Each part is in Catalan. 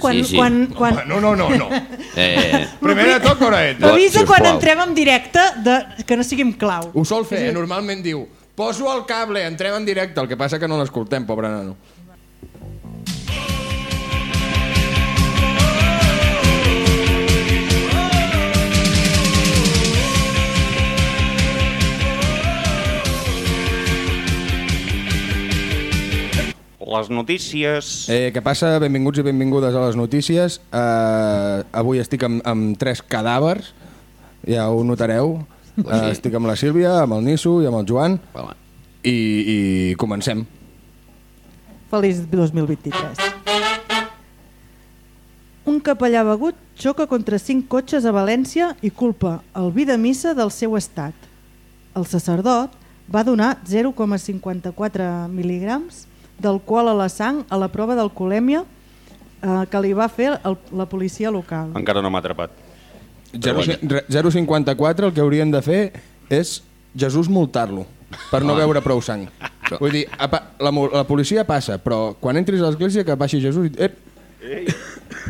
quan... Sí, sí. quan, quan No, no, no, no. Eh, Primer de tot, hora entra. Avisa sisplau. quan entrem en directe de, que no sigui en clau. Ho sol fer, eh? normalment diu poso el cable, entrem en directe, el que passa que no l'escoltem, pobre nano. Les notícies... Eh, què passa? Benvinguts i benvingudes a les notícies. Eh, avui estic amb, amb tres cadàvers, ja ho notareu. Eh, estic amb la Sílvia, amb el Nisso i amb el Joan. Home, I, i comencem. Feliç 2023. Un capellà begut xoca contra cinc cotxes a València i culpa el vi de missa del seu estat. El sacerdot va donar 0,54 mil·lígrams d'alcohol a la sang a la prova d'alcoholèmia eh, que li va fer el, la policia local. Encara no m'ha atrapat. 0, 0,54 el que haurien de fer és Jesús multar-lo per no veure prou sang. Vull dir, apa, la, la policia passa, però quan entris a l'església que baixi Jesús i... Ep,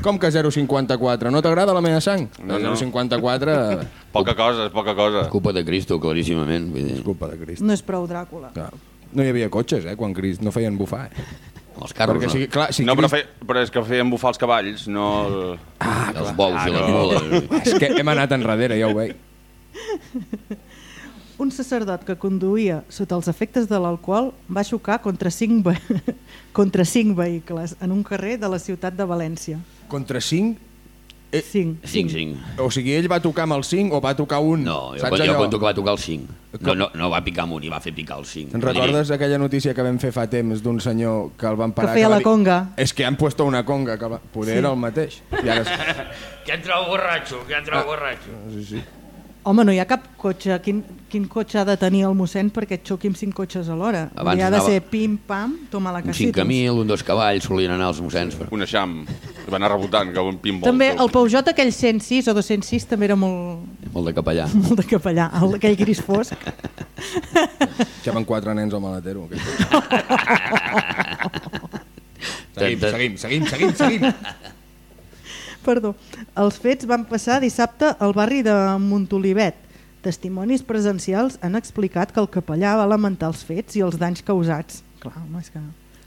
com que 0,54? No t'agrada la meva sang? No, No, no. 0,54 Poca cosa, és poca cosa. culpa de Cristo, claríssimament. Vull dir, és culpa de Crist. No és prou Dràcula. Clar. No hi havia cotxes, eh, quan Crist no feien bufar. Eh? els carros, Perquè, no? si, clar, si No, però, Crist... fe, però és que feien bufar els cavalls, no... el- Ah, els bous i les no. mules. És que hem anat enrere, ja ho veig. Un sacerdot que conduïa sota els efectes de l'alcohol va xocar contra cinc, ve... contra cinc vehicles en un carrer de la ciutat de València. Contra 5... Eh, Cinc. 5, 5. o sigui, ell va tocar amb el 5 o va tocar un? No, jo, Saps jo allò? conto que va tocar el 5. No, no, no va picar amb un, i va fer picar el 5. Te'n recordes aquella notícia que vam fer fa temps d'un senyor que el van parar? Que feia va la conga. És que han puesto una conga, que va... poder Sí. era el mateix. I ara... és- Que entra el borratxo, que entra el borratxo. Sí, sí. Home, no hi ha cap cotxe. Quin, quin cotxe ha de tenir el mossèn perquè et xoqui amb cinc cotxes alhora? Abans Abans ha de anava- ser pim-pam, toma la Un casita. 5.000, un dos cavalls, solien anar els mossens. Però... Un eixam. Que van anar rebotant, que un pinball. També el Peugeot aquell 106 o 206 també era molt, Molt de capellà. molt de capellà, el, aquell gris fosc. Xaven quatre nens al maletero. seguim, seguim, seguim, seguim, seguim. Perdó. Els fets van passar dissabte al barri de Montolivet. Testimonis presencials han explicat que el capellà va lamentar els fets i els danys causats. Clar, home, és que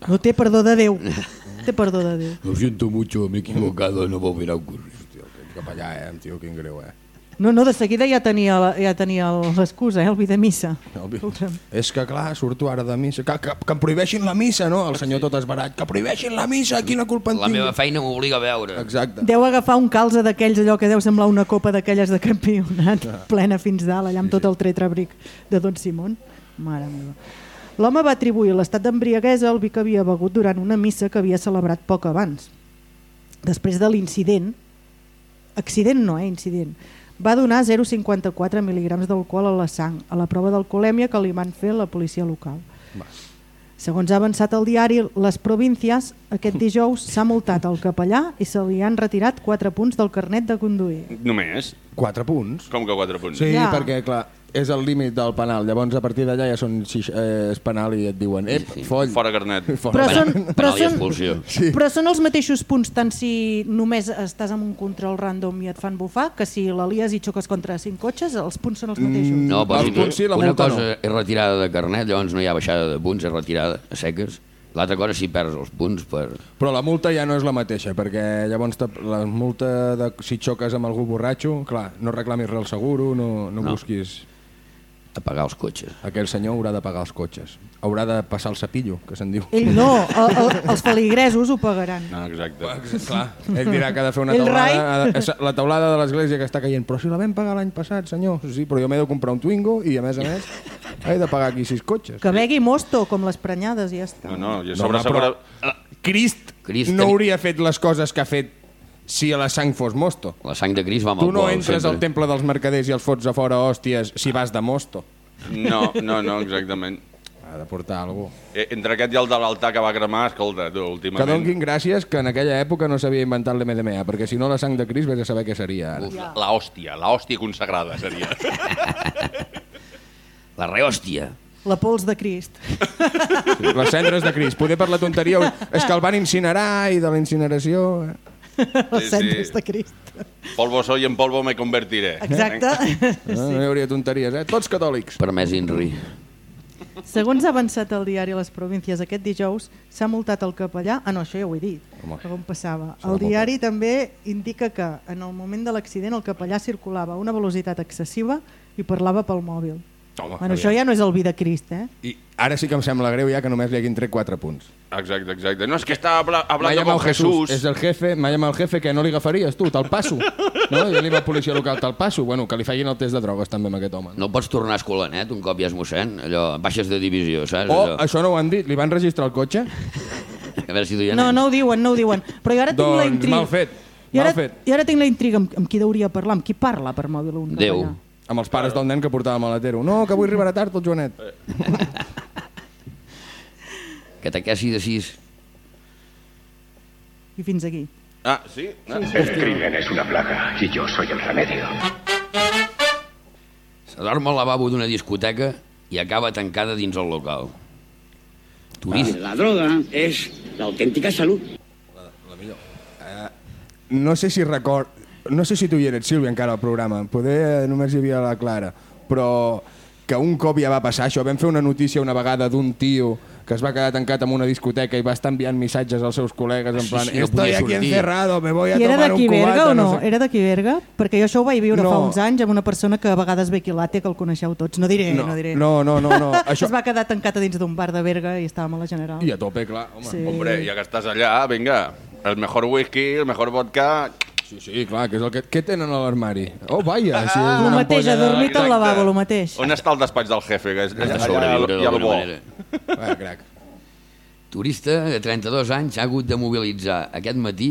no té perdó de Déu. Té perdó de Déu. Lo siento mucho, me he equivocado, no volverá a ocurrir. Hòstia, aquest capellà, eh, tio, quin greu, eh. No, no, de seguida ja tenia, la- ja tenia l'excusa, eh, el vi de missa. Escolta'm. És que, clar, surto ara de missa. Que, que, que em prohibeixin la missa, no? El senyor tot esbarat. Que prohibeixin la missa, quina culpa en La tinc? meva feina m'obliga a veure. Exacte. Deu agafar un calze d'aquells, allò que deu semblar una copa d'aquelles de campionat, plena fins dalt, allà amb tot el tretrabric de Don Simón. Mare meva. L'home va atribuir l'estat d'embriaguesa al vi que havia begut durant una missa que havia celebrat poc abans. Després de l'incident, accident no, eh, incident, va donar 0,54 mil·lígrams d'alcohol a la sang, a la prova d'alcoholèmia que li van fer la policia local. Segons ha avançat el diari Les Províncias, aquest dijous s'ha multat el capellà i se li han retirat 4 punts del carnet de conduir. Només? Quatre punts. Com que quatre punts? Sí, Ja. perquè, clar, és el límit del penal. Llavors, a partir d'allà ja són sis, eh, és penal i et diuen, ep, Sí, sí. foll. Fora carnet. Fora. Però Penal, són, però, penal són. Sí. però són els mateixos punts tant si només estàs amb un control random i et fan bufar que si la lies i xoques contra cinc cotxes, els punts són els mateixos. Mm, No, però Els si punts sí, la una multa cosa és retirada de carnet, llavors no hi ha baixada de punts, és retirada a seques. L'altra cosa si perds els punts per... Però la multa ja no és la mateixa, perquè llavors te- la multa de si xoques amb algú borratxo, clar, no reclamis res al seguro, no, no, No. busquis... a pagar els cotxes. Aquell senyor haurà de pagar els cotxes. Haurà de passar el sapillo, que se'n diu. Ell no, el, el, els feligresos ho pagaran. No, exacte. Clar, ell dirà que ha de fer una El taulada, ha de- la taulada de l'església que està caient. Però si la vam pagar l'any passat, senyor. Sí, però jo m'he de comprar un Twingo i, a més a més, he de pagar aquí sis cotxes. Que begui mosto, com les prenyades, i ja està. No, no, i a No, sobre... sobre... però- Crist, Crist no teni- hauria fet les coses que ha fet si a la sang fos mosto. La sang de Cris va amb Tu no entres sempre. al temple dels mercaders i els fots a fora hòsties si vas de mosto. No, no, no, exactament. Ha de portar alguna cosa. Eh, Entre aquest i el de l'altar que va cremar, escolta, tu, Que últimament... donguin gràcies que en aquella època no s'havia inventat l'MDMA, perquè si no la sang de Crist vés a saber què seria ara. Uf, la hòstia, la hòstia consagrada seria. La rehòstia. La pols de Crist. Les cendres de Crist. Poder per la tonteria... És que el van incinerar i de la incineració... eh? Les Sí, cendres sí. de Crist. Polvo soy, en polvo me convertiré. Exacte. Ah, no hi hauria tonteries, eh? Tots catòlics. Permès Inri. Segons ha avançat el diari Les Províncies aquest dijous, s'ha multat el capellà... Ah, no, això ja ho he dit, Home. on passava. El diari també indica que en el moment de l'accident el capellà circulava a una velocitat excessiva i parlava pel mòbil. Home, bueno, això ja no és el vi de Crist, eh? I ara sí que em sembla greu ja que només li haguin tret 4 punts. Exacte, exacte. No, és que està habla, hablando con el Jesús. Jesús. És el jefe, m'ha llamat el jefe que no li agafaries tu, te'l passo. No? I li va a policia local, te'l passo. Bueno, que li facin el test de drogues també amb aquest home. No pots tornar escolanet un cop ja és mossèn, allò, baixes de divisió, saps? Oh, Allò. això no ho han dit. Li van registrar el cotxe? A veure si duien No, no ho diuen, no ho diuen. Però jo ara tinc la Doncs intriga. mal fet, I ara. I ara tinc la intriga amb, amb qui hauria de parlar, amb qui parla per mòbil un Déu. capellà. Amb els pares del nen que portava maletero. No, que avui arribarà tard el Joanet. Catequesi de sis. I fins aquí. Ah, sí? Ah, El crimen es una plaga y yo soy el remedio. S'adorm al lavabo d'una discoteca i acaba tancada dins el local. Turista. La droga es la auténtica salud. No sé si record... No sé si tu hi eres, Sílvia, encara al programa. Poder només hi havia la Clara. Però que un cop ja va passar això. Vam fer una notícia una vegada d'un tio que es va quedar tancat en una discoteca i va estar enviant missatges als seus col·legues en Sí, plan sí, no estoy aquí sortir." encerrado, me voy a I era tomar un cubata. Berga o no? sé. Era d'aquí Berga? Perquè jo això ho vaig viure No. fa uns anys amb una persona que a vegades ve aquí l'ATE, que el coneixeu tots. No diré, no, No, diré. no, no, no, no. Això... Es va quedar tancat a dins d'un bar de Berga i estàvem a la General. I a tope, clar. Home. Sí. Hombre, ja que estàs allà, vinga. El mejor whisky, el mejor vodka... Sí, sí, clar, que és el que... Què tenen a l'armari? Oh, vaja, si és El una mateix, ampolla de- adormit al lavabo, el mateix. On està el despatx del jefe? Que és, allà, ha el d'alguna bo. manera. Va, crac. Turista de 32 anys ha hagut de mobilitzar aquest matí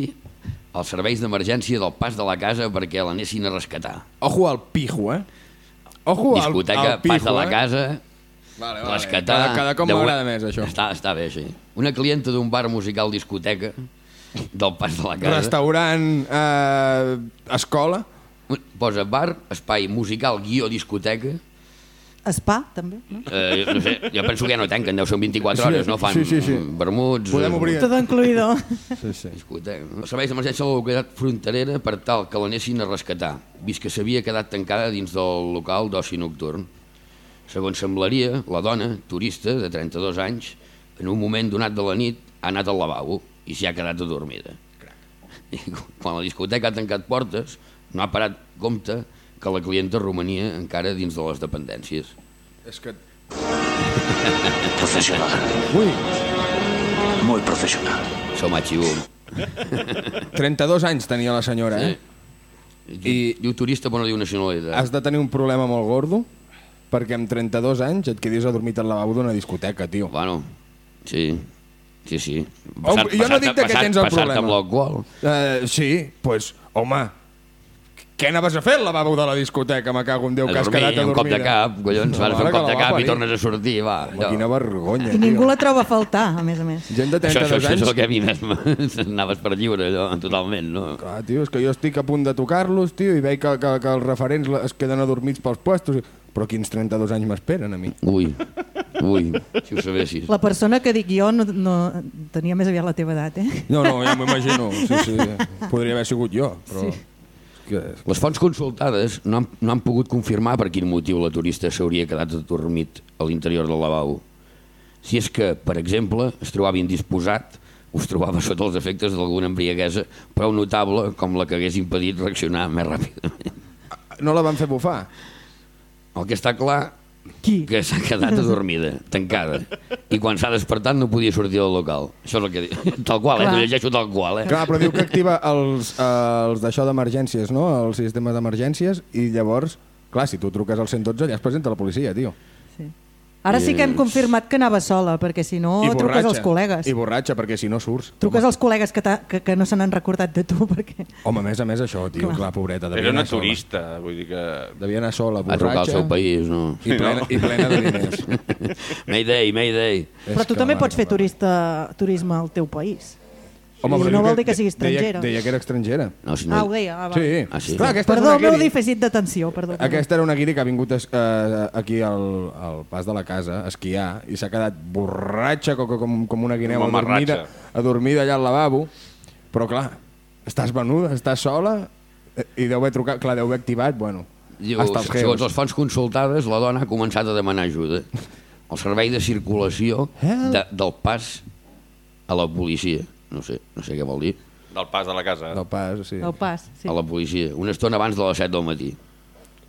els serveis d'emergència del pas de la casa perquè l'anessin a rescatar. Ojo al pijo, eh? Ojo al, Discoteca, al pijo, pas de la eh? casa, Vale, vale. rescatar... Cada, cada cop de- m'agrada més, això. Està, està bé, així. Una clienta d'un bar musical discoteca del pas de la casa. Restaurant, eh, escola... Posa bar, espai musical, guió, discoteca. Spa, també. No? Eh, no sé, jo penso que ja no tanquen, deu ser 24 Sí, hores, no? Fan sí, sí, sí. vermuts... Podem obrir. Tot incluïdo. Sí, sí. Discoteca. Els serveis d'emergència de la localitat fronterera per tal que l'anessin a rescatar, vist que s'havia quedat tancada dins del local d'oci nocturn. Segons semblaria, la dona, turista de 32 anys, en un moment donat de la nit ha anat al lavabo i s'hi ha quedat adormida. I quan la discoteca ha tancat portes, no ha parat compte que la clienta romania encara dins de les dependències. És que... Profesional. Ui, Muy profesional. Som a xivum. 32 anys tenia la senyora, eh? I... Diu turista però no diu nacionalitat. Has de tenir un problema molt gordo perquè amb 32 anys et quedis adormit al lavabo d'una discoteca, tio. Bueno, sí, sí, sí. Home, jo no dic què tens el passat problema. amb l'alcohol. Uh, sí, doncs, pues, home, què anaves a fer al lavabo de la discoteca, me cago en Déu, A que has dormir, quedat un cop de adormida? cap, collons, vas fer un que cop de cap i tornes a sortir, va. Home, quina vergonya, I ningú la troba a faltar, a més a més. Gent de Això, això, 32 això és anys... el que a mi més anaves per lliure, allò, totalment, no? Clar, tio, és que jo estic a punt de tocar-los, tio, i veig que, que, que els referents es queden adormits pels puestos. Però quins 32 anys m'esperen a mi? Ui, ui, si ho sabessis. La persona que dic jo no, no tenia més aviat la teva edat, eh? No, no, ja m'ho imagino. Sí, sí, podria haver sigut jo, però... Sí. Que... Les fonts consultades no han, no han pogut confirmar per quin motiu la turista s'hauria quedat adormit a l'interior del lavabo. Si és que, per exemple, es trobava indisposat o es trobava sota els efectes d'alguna embriaguesa prou notable com la que hagués impedit reaccionar més ràpidament. No la van fer bufar? El que està clar Qui? que s'ha quedat adormida, tancada. I quan s'ha despertat no podia sortir del local. Això és el que diu. Tal qual, eh? Clar. T'ho llegeixo tal qual, eh? Clar, però diu que activa els, eh, els d'això d'emergències, no? Els sistemes d'emergències, i llavors, clar, si tu truques al 112 ja es presenta la policia, tio. Sí. Ara sí que hem confirmat que anava sola, perquè si no I truques als col·legues. I borratxa, perquè si no surts. Truques als col·legues que, que, que no se n'han recordat de tu, perquè... Home, a més a més això, tio, clar, Clar. pobreta, Era una anar sola. turista, vull dir que... Devia anar sola, A trucar al borratxa, seu país, no? i plena, i plena de diners. Mayday, Mayday. Però tu És que, també pots fer turista, turisme al teu país. Home, però no vol dir que sigui deia- estrangera. Deia, que era estrangera. No, si no... Ah, ho deia. Ah, va. Sí. Ah, sí? Clar, aquesta Perdó, meu una guiri. dèficit d'atenció, perdó. Aquesta era una guiri que ha vingut es, eh, aquí al, al pas de la casa a esquiar i s'ha quedat borratxa com, com, com una guineu Com adormida, adormida allà al lavabo però clar, estàs venuda, estàs sola eh, i deu haver trucat, clar, deu haver activat, bueno, Diu, hasta els segons les fonts consultades, la dona ha començat a demanar ajuda. El servei de circulació de, del pas a la policia. No sé, no sé què vol dir. Del pas de la casa. Del pas, sí. El pas, sí. A la policia. Una estona abans de les 7 del matí.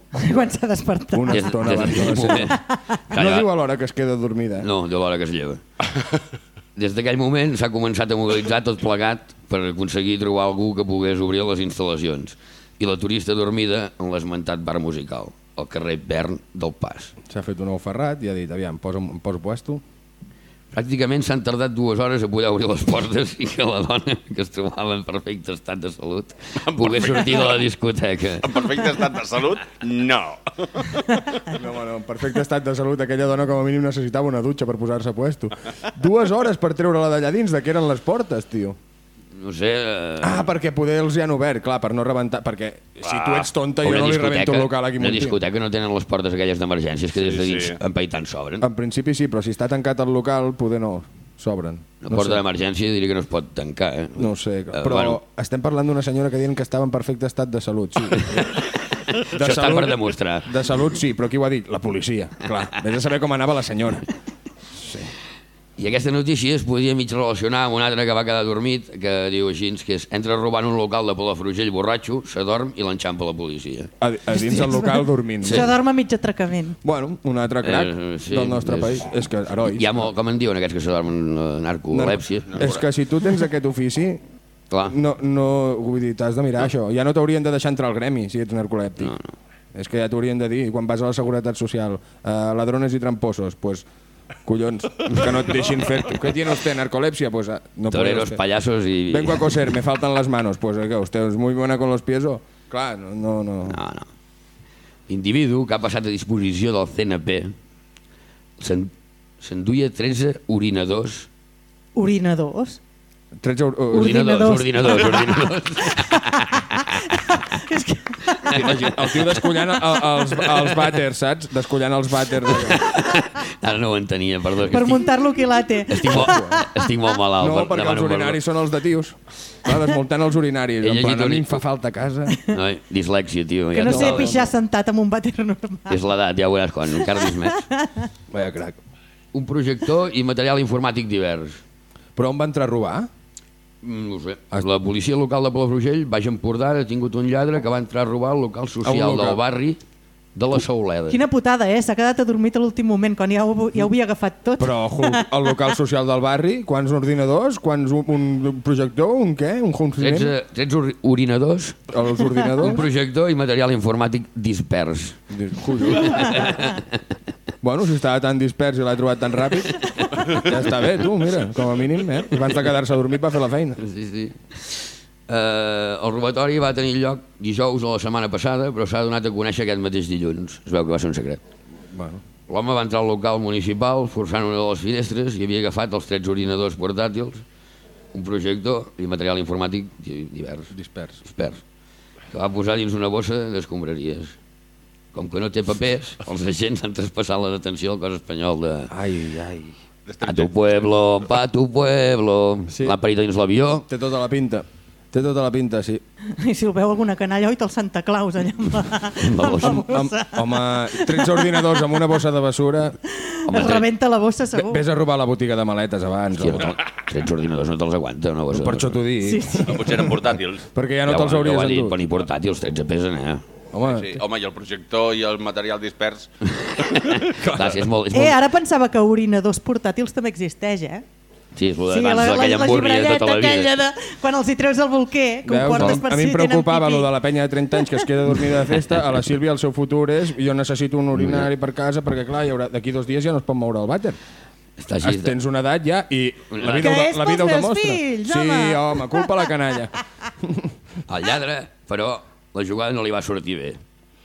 Quan s'ha despertat. Una Des- estona des abans de les set. moment. No diu a l'hora que es queda dormida. eh? No, de l'hora que es lleva. Des d'aquell moment s'ha començat a mobilitzar tot plegat per aconseguir trobar algú que pogués obrir les instal·lacions. I la turista dormida en l'esmentat bar musical, al carrer Bern del Pas. S'ha fet un nou ferrat i ha dit, aviam, posa, em poso puesto. Pràcticament s'han tardat dues hores a poder obrir les portes i que la dona, que es trobava en perfecte estat de salut, pogués sortir de la discoteca. En perfecte estat de salut? No. No, bueno, en perfecte estat de salut, aquella dona com a mínim necessitava una dutxa per posar-se a puesto. Dues hores per treure-la d'allà dins, de què eren les portes, tio. No sé... Eh, Ah, perquè poder els hi han obert, clar, per no rebentar... Perquè si tu ets tonta, jo no li rebento el local aquí Una discoteca no tenen les portes aquelles d'emergències que des de dins sí. en paitant s'obren. En principi sí, però si està tancat el local, poder no. S'obren. Una No porta d'emergència diria que no es pot tancar, eh? No sé, Eh, però bueno, estem parlant d'una senyora que diuen que estava en perfecte estat de salut. Sí. De Això està per demostrar. De salut sí, però qui ho ha dit? La policia. Clar, vés a saber com anava la senyora. I aquesta notícia es podia mig relacionar amb un altre que va quedar dormit, que diu així, que és entra robant un local de Palafrugell borratxo, s'adorm i l'enxampa la policia. A, a dins del local dormint. Això dorm a mig atracament. Bueno, un altre crac Eh, sí, del nostre és- país. És que, herois. Hi ha molt, com en diuen aquests que s'adormen eh, narcolèpsia. És que si tu tens aquest ofici, Clar. no, no, vull dir, t'has de mirar això. Ja no t'haurien de deixar entrar al gremi si ets narcolèptic. No, no. És que ja t'haurien de dir, quan vas a la Seguretat Social, uh, ladrones i tramposos, pues, collons, que no et deixin fer... ¿Qué tiene usted, narcolepsia? Pues ah, no puede Toreros, usted. payasos i... Vengo a coser, me faltan las manos. Pues que usted es muy buena con los pies o... Clar, no, no, no. No, no. Individu que ha passat a disposició del CNP s'en- s'enduia 13 orinadors. Orinadors. 13 ur- ur- Ordinadors. Ordinadors, ordinadors. El tio descollant el, els, els vàters, saps? Descollant els vàters. Ara no ho entenia, perdó. que Per estic, muntar-lo quilate. estic, molt, estic molt malalt. No, per- perquè els perdó. urinaris són els de tios. Va desmuntant els urinaris. He En plan, a un- mi em fa falta a casa. Noi, dislèxia, tio. Que ja no és sé pixar sentat amb un vàter normal. És l'edat, ja ho veuràs quan, encara dis més. Vaya crac. Un projector i material informàtic divers. Però on va entrar a robar? Mm, No ho sé. La policia local de Palafrugell, Baix Empordà, ha tingut un lladre que va entrar a robar el local social local. del barri de la Sauleda. Quina putada, eh? S'ha quedat adormit a l'últim moment, quan ja ho, ja ho havia agafat tot. Però ojo, el local social del barri, quants ordinadors, quants un, un projector, un què? Un home cinema? 13, 13 uri- urinadors, Els un ordinadors? projector i material informàtic dispers. "Collons." bueno, si estava tan dispers i l'ha trobat tan ràpid, ja està bé, tu, mira, com a mínim, eh? Abans de quedar-se dormit va fer la feina. Sí, sí. Uh, el robatori va tenir lloc dijous de la setmana passada, però s'ha donat a conèixer aquest mateix dilluns. Es veu que va ser un secret. Bueno, L'home va entrar al local municipal forçant una de les finestres i havia agafat els 13 ordinadors portàtils, un projector i material informàtic di- divers, dispers. dispers, que va posar dins una bossa d'escombraries. Com que no té papers, els agents han traspassat la detenció al cos espanyol de... Ai, ai. A tu pueblo, pa tu pueblo. Sí. L'ha parit dins l'avió. Té tota la pinta. Té tota la pinta, sí. I si el veu alguna canalla, oi, el Santa Claus allà amb la, amb la bossa. Amb, bossa. home, 13 ordinadors amb una bossa de basura. Home, Es rebenta la bossa, Ve- segur. Ves a robar la botiga de maletes abans. Hòstia, no o... te'l- 13 ordinadors no te'ls aguanta. No, Per això t'ho dic. Sí, sí. Potser eren portàtils. Perquè ja no Ja te'ls hauries ja ho ha dit, endut. Però ni portàtils, 13 pesen, eh? Home, Sí. Home, i el projector i el material dispers... Clar, sí, és molt... És Eh, molt... ara pensava que orinadors portàtils també existeix, eh? Sí, és el d'abans d'aquella embúrria de tota la aquella vida. de... Quan els hi treus el bolquer, que ho Veus? portes per a mi em preocupava lo de la penya de 30 anys que es queda dormida de festa. A la Sílvia el seu futur és jo necessito un urinari per casa perquè, clar, hi haurà- d'aquí dos dies ja no es pot moure el vàter. Està així. Es, tens una edat ja i la vida, ho, la vida ho demostra. fills, sí, home. home, culpa la canalla. El lladre, però, la jugada no li va sortir bé.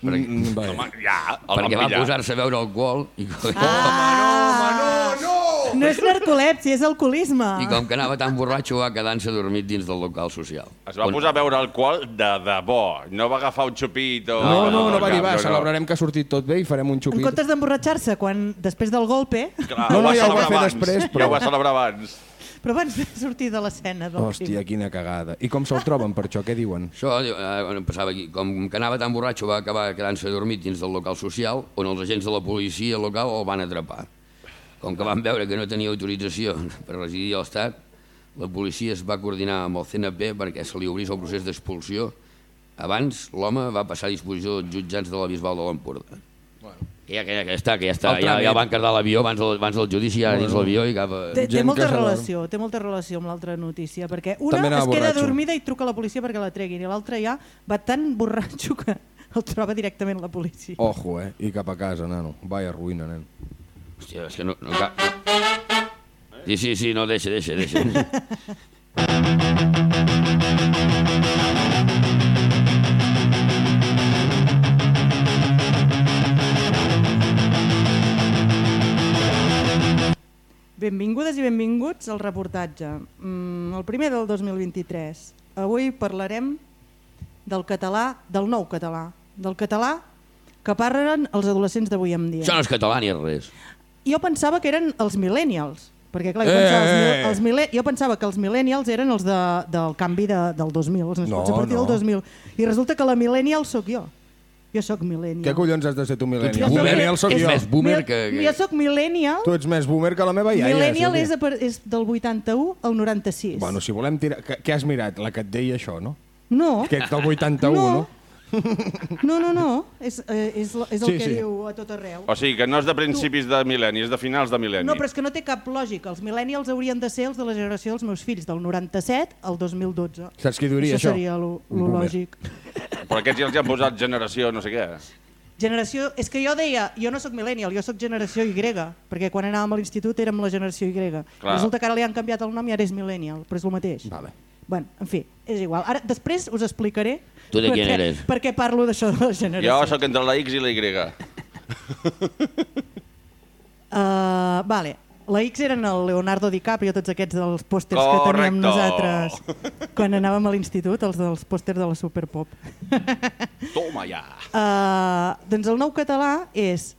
Perquè, Mm, bé. Home, ja, el perquè va posar-se a beure alcohol i, Ah, no, no, no! No és narcolèpsia, és alcoholisme. i com que anava tan borratxo va quedant-se dormit dins del local social. Es va On- posar a beure alcohol de debò. No va agafar un xupit o... No, no, no va dir, va, celebrarem que ha sortit tot bé i farem un En xupit. comptes d'emborratxar-se quan després del golpe, Clar, No, no, ho va ja ho va fer abans. després, Ja però- ho va celebrar abans. Però abans de sortir de l'escena del Hòstia, quina cagada. I com se'l troben per això? Què diuen? Això eh, bueno, passava aquí. Com que anava tan borratxo va acabar quedant-se dormit dins del local social on els agents de la policia local el van atrapar. Com que van veure que no tenia autorització per residir a l'estat, la policia es va coordinar amb el CNP perquè se li obrís el procés d'expulsió. Abans l'home va passar a disposició dels jutjats de la Bisbal de l'Empordà. Bueno. Que ja, que, ja, que ja està, que ja està. Ja, ja van cardar l'avió abans, del, abans del judici, ara dins l'avió i cap a... Té, té molta que se la- relació, té molta relació amb l'altra notícia, perquè una es queda borratxo. dormida i truca a la policia perquè la treguin, i l'altra ja va tan borratxo que el troba directament la policia. Ojo, eh? I cap a casa, nano. Vaya ruïna, nen. Hòstia, és que no... no cap... Sí, sí, sí, no, deixa, deixa, deixa. Benvingudes i benvinguts al reportatge. Mm, el primer del 2023. Avui parlarem del català, del nou català, del català que parlen els adolescents d'avui en dia. Això no és català ni és res. Jo pensava que eren els millennials, perquè clar, jo, Eh, pensava, els, eh, mil- eh. els mille, jo pensava que els millennials eren els de, del canvi de, del 2000, els nascuts No, a partir no. del 2000. I resulta que la millennial sóc jo. Jo sóc millennial. Què collons has de ser tu, millennial? Soc- Millennial sóc és jo. més boomer que... Jo sóc millennial, Tu ets més boomer que la meva iaia. millennial és, a, és del 81 al 96. Bueno, si volem tirar... Què què has mirat? La que et deia això, no? No, Que ets del 81, no? No. no, no, no, és, eh, és, és el Sí, que sí. diu a tot arreu. O sigui, que no és de principis de mil·lenni, és de finals de mil·lenni. No, però és que no té cap lògica. Els millennials haurien de ser els de la generació dels meus fills, del 97 al 2012. Saps qui diria això? això? seria lo, lo boomer. lògic. Però aquests ja els hi han posat generació no sé què. Generació... És que jo deia, jo no sóc millennial, jo sóc generació Y, perquè quan anàvem a l'institut érem la generació Y. Clar. Resulta que ara li han canviat el nom i ara és millennial, però és el mateix. Vale. Bueno, en fi, és igual. Ara, després us explicaré Tu de per quin què- eres? per què parlo d'això de la generació. Jo sóc entre la X i la Y. Uh, vale. La X eren el Leonardo DiCaprio, tots aquests dels pòsters que Correcto. teníem nosaltres quan anàvem a l'institut, els dels pòsters de la Superpop. Toma ja. Uh, doncs el nou català és,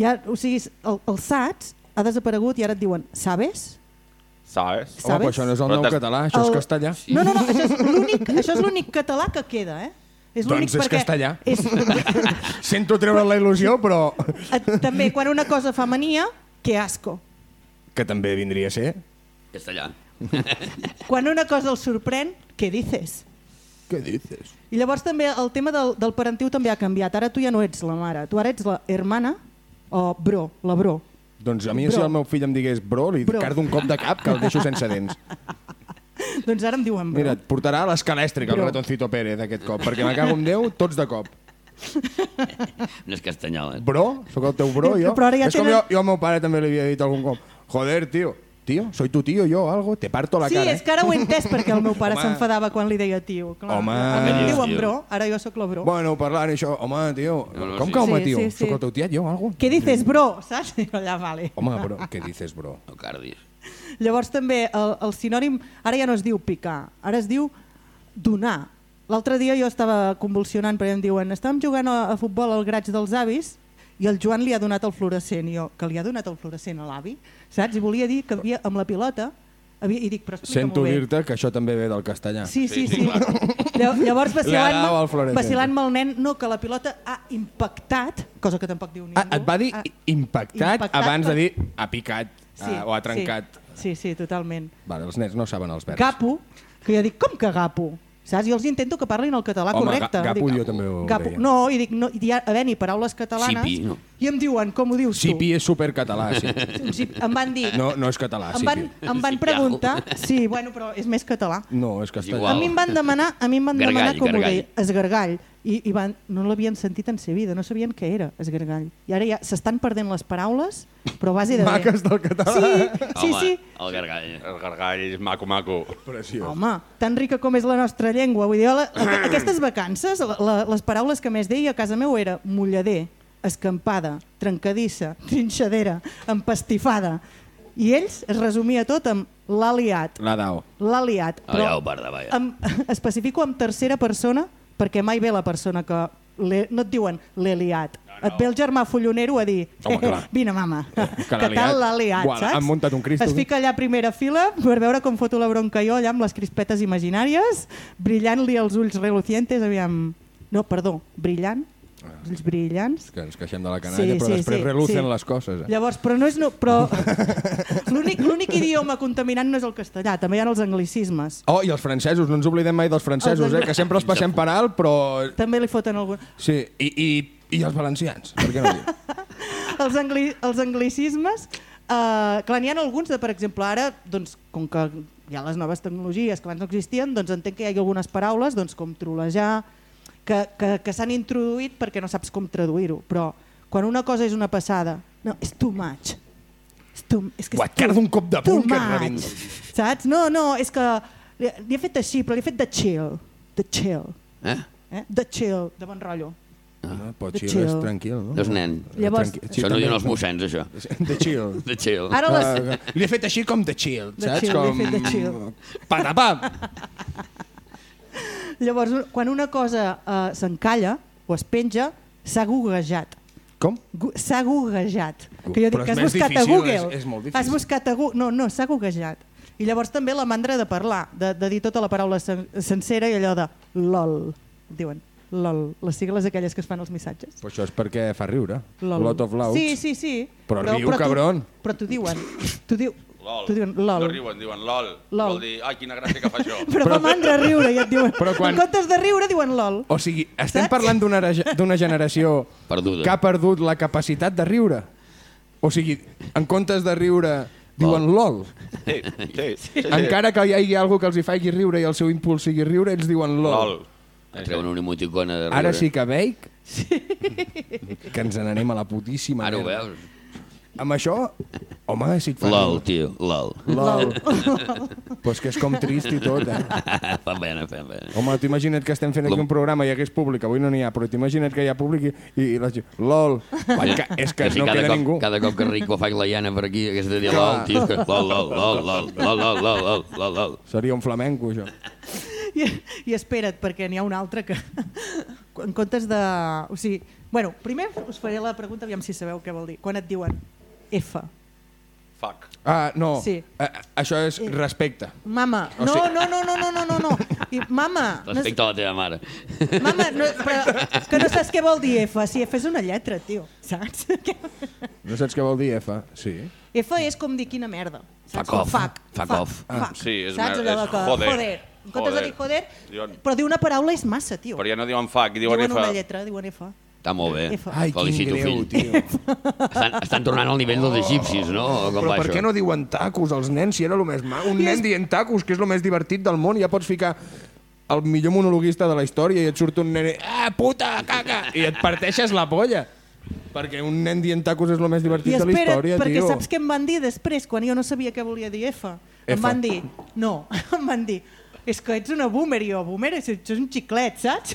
ja, o sigui, el, el SATS ha desaparegut i ara et diuen ¿sabes? Sabes? Home, però això no és el nou català, això és El- castellà. No, no, no, això és l'únic això és l'únic català que queda, eh? És l'únic Doncs és perquè castellà. És, Sento treure la il·lusió, però... també, quan una cosa fa mania, que asco. Que també vindria a ser... Castellà. Quan una cosa els sorprèn, què dices? Què dices? I llavors també el tema del, del parentiu també ha canviat. Ara tu ja no ets la mare, tu ara ets la hermana o bro, la bro. Doncs a mi, Bro. si el meu fill em digués bro, li Bro. cardo un cop de cap que el deixo sense dents. Doncs ara em diuen bro. Mira, et portarà a l'escalèstrica el ratoncito Pérez aquest cop, perquè me cago en Déu, tots de cop. No és castanyol, eh? Bro? Sóc el teu bro, jo? Però ara ja és com tenen- jo, jo al meu pare també li havia dit algun cop. Joder, tío. Tío, soy tu tío, yo, algo, te parto la sí, cara. és que ara ho he entès perquè el meu pare s'enfadava quan li deia tio. Clar, Home. a mi em Què dius, diuen tio? bro, ara jo sóc la bro. Bueno, parlant això, home, tio, No, no, com sí. que home, Sí, tio? sí, sí. Sóc el teu tiet, jo, algo? Què dices, bro? Saps? Jo allà, vale. Home, bro, què dices, bro? No cardis. Llavors també el, el sinònim, ara ja no es diu picar, ara es diu donar. L'altre dia jo estava convulsionant perquè em diuen estàvem jugant a, a futbol al graig dels avis i el Joan li ha donat el fluorescent jo, que li ha donat el fluorescent a l'avi, saps? I volia dir que havia, amb la pilota havia, i dic, però Sento bé. dir-te que això també ve del castellà. Sí, sí, sí. Llav- Llavors, vacilant-me vacilant el nen, no, que la pilota ha impactat, cosa que tampoc diu ningú. Ah, et va dir ha impactat, impactat abans de per- dir ha picat ah, o ha trencat. Sí, sí, sí totalment. Vale, els nens no saben els verbs. Gapo, que jo dic, com que gapo? Saps? Jo els intento que parlin el català Home, correcte. ga- gapo dic, jo també ho gapo. deia. No, i dic, no, hi ha havent-hi paraules catalanes Sipi, no? i em diuen, com ho dius Sipi és supercatalà, sí. tu? Un sip- Em van dir, No, no és català, em van, Sipi. em van preguntar, sí, bueno, però és més català. No, és castellà. A mi em van demanar, a mi em van Gargall, demanar com gargall. ho deia, esgargall. I, i van, no l'havien sentit en sa vida, no sabien què era esgargall. I ara ja s'estan perdent les paraules, però a base de... bé. Maques del català. Sí, sí, Home, sí. el gargall. El gargall és maco, maco. Preciós. Home, tan rica com és la nostra llengua. Vull dir, la, aquestes vacances, la, la, les paraules que més deia a casa meu era mullader, escampada, trencadissa, trinxadera, empastifada. I ells es resumia tot amb l'ha liat, La dao. l'ha liat. Allà ho parla, vaja. em, especifico en tercera persona perquè mai ve la persona que no et diuen l'he liat. Et ve el germà follonero a dir Home, clar. vine mama, que que, tal l'ha liat, Buah, saps? han muntat un Cristo. Es fica allà a primera fila per veure com foto la bronca jo allà amb les crispetes imaginàries, brillant-li els ulls relucientes, aviam... No, perdó, brillant, els ulls brillants. Que ens queixem de la canalla, però després relucen les coses. Eh? Llavors, però no és... No, però l'únic l'únic idioma contaminant no és el castellà, també hi ha els anglicismes. Oh, i els francesos, no ens oblidem mai dels francesos, Els eh? que sempre els passem per alt, però... També li foten algun... Sí, i, i, i els valencians, per què no dir? els, angli, els anglicismes, eh, clar, n'hi ha alguns de, per exemple, ara, doncs, com que hi ha les noves tecnologies que abans no existien, doncs entenc que hi ha algunes paraules, doncs, com trolejar, que, que, que s'han introduït perquè no saps com traduir-ho, però quan una cosa és una passada, no, és too much. És, too, és que és et cardo un cop de too puny que et much. Saps? No, no, és que li, li he fet així, però li he fet de chill. De chill. Eh? Eh? De chill, de bon rotllo. No, pot The chill, chill. és tranquil, no? És nen. Llavors- Tranquil. Això no diuen els mossens, això. De chill. De chill. Ara les, Ah, li he fet així com de chill, De saps? chill, li he com... fet de chill. Patapam! Llavors, quan una cosa uh, s'encalla o es penja, s'ha googejat. Com? S'ha googejat. Gu- Que jo dic però que és has buscat a difícil, Google. és- és molt Has difícil. buscat a Google. No, no, s'ha googejat. I llavors també la mandra de parlar, de, de dir tota la paraula sen sencera i allò de lol. Diuen lol, les sigles aquelles que es fan als missatges. Però això és perquè fa riure. Lol. Lot of laughs. Sí, sí, sí. Però riu, tu- cabron. Però t'ho diuen. T'ho diu, LOL. t'ho diuen lol. No riuen, diuen LOL. LOL. Vol dir, ai, quina gràcia que fa això. Però, fa mandra riure i et diuen... Però quan- En comptes de riure diuen lol. O sigui, estem Saps? parlant d'una generació Perduda. que ha perdut la capacitat de riure. O sigui, en comptes de riure, diuen lol. Sí, sí, sí. sí. Encara que hi hagi algú que els hi faci riure i el seu impuls sigui riure, ells diuen lol. LOL. Treuen una emoticona de riure. Ara sí que veig que ens n'anem a la putíssima. Ara ho veus. Amb això, home, sí que fa LOL, tio, LOL. LOL. Pues que és com trist i tot, eh? fa pena, fa pena. Home, tu imagina't que estem fent aquí un programa i hagués públic, avui no n'hi ha, però t'imagina't que hi ha públic i, i, i la gent, lol, Va, que, és que si no queda cop, ningú. Cada cop que Rico fa la llana per aquí, aquesta de dir. LOL, tio, és que LOL, LOL, LOL, LOL, LOL, LOL, LOL, LOL, LOL, LOL. Seria un flamenco, això. I, I espera't, perquè n'hi ha un altre que, en comptes de... O sigui, bueno, primer us faré la pregunta, aviam si sabeu què vol dir. Quan et diuen F, Fuck. Ah, no, Sí. eh, això és respecte. mama, O no, sigui- no, no, no, no, no, no, no. I, mama, no, Respecte a la teva mare. mama no, però, que no saps què vol dir F, si F és una lletra, tio, saps? No saps què vol dir F? Sí. F és com dir quina merda. Saps? Fuck off. Fuck, Fuck off. fuck. Sí, és saps? una- Allò de és que, joder. joder. En comptes de dir joder, Diuen- però dir una paraula és massa, tio. Però ja no diuen fuck, diuen, Diuen una F. lletra, diuen F. Està molt bé. Ai, quin Felicito, greu, fill. tio. Estan, estan tornant al nivell dels egipcis, no? Com Però per això? què no diuen tacos als nens si era el més maco? Un I nen és- dient tacos, que és el més divertit del món, i ja pots ficar el millor monologuista de la història i et surt un nen ah, puta, caca, i et parteixes la polla. Perquè un nen dient tacos és el més divertit I de la espera't, història, perquè tio. saps què em van dir després, quan jo no sabia què volia dir F? Em F. van dir, no, em van dir, és que ets una boomer, i jo, boomer, és, ets un xiclet, saps?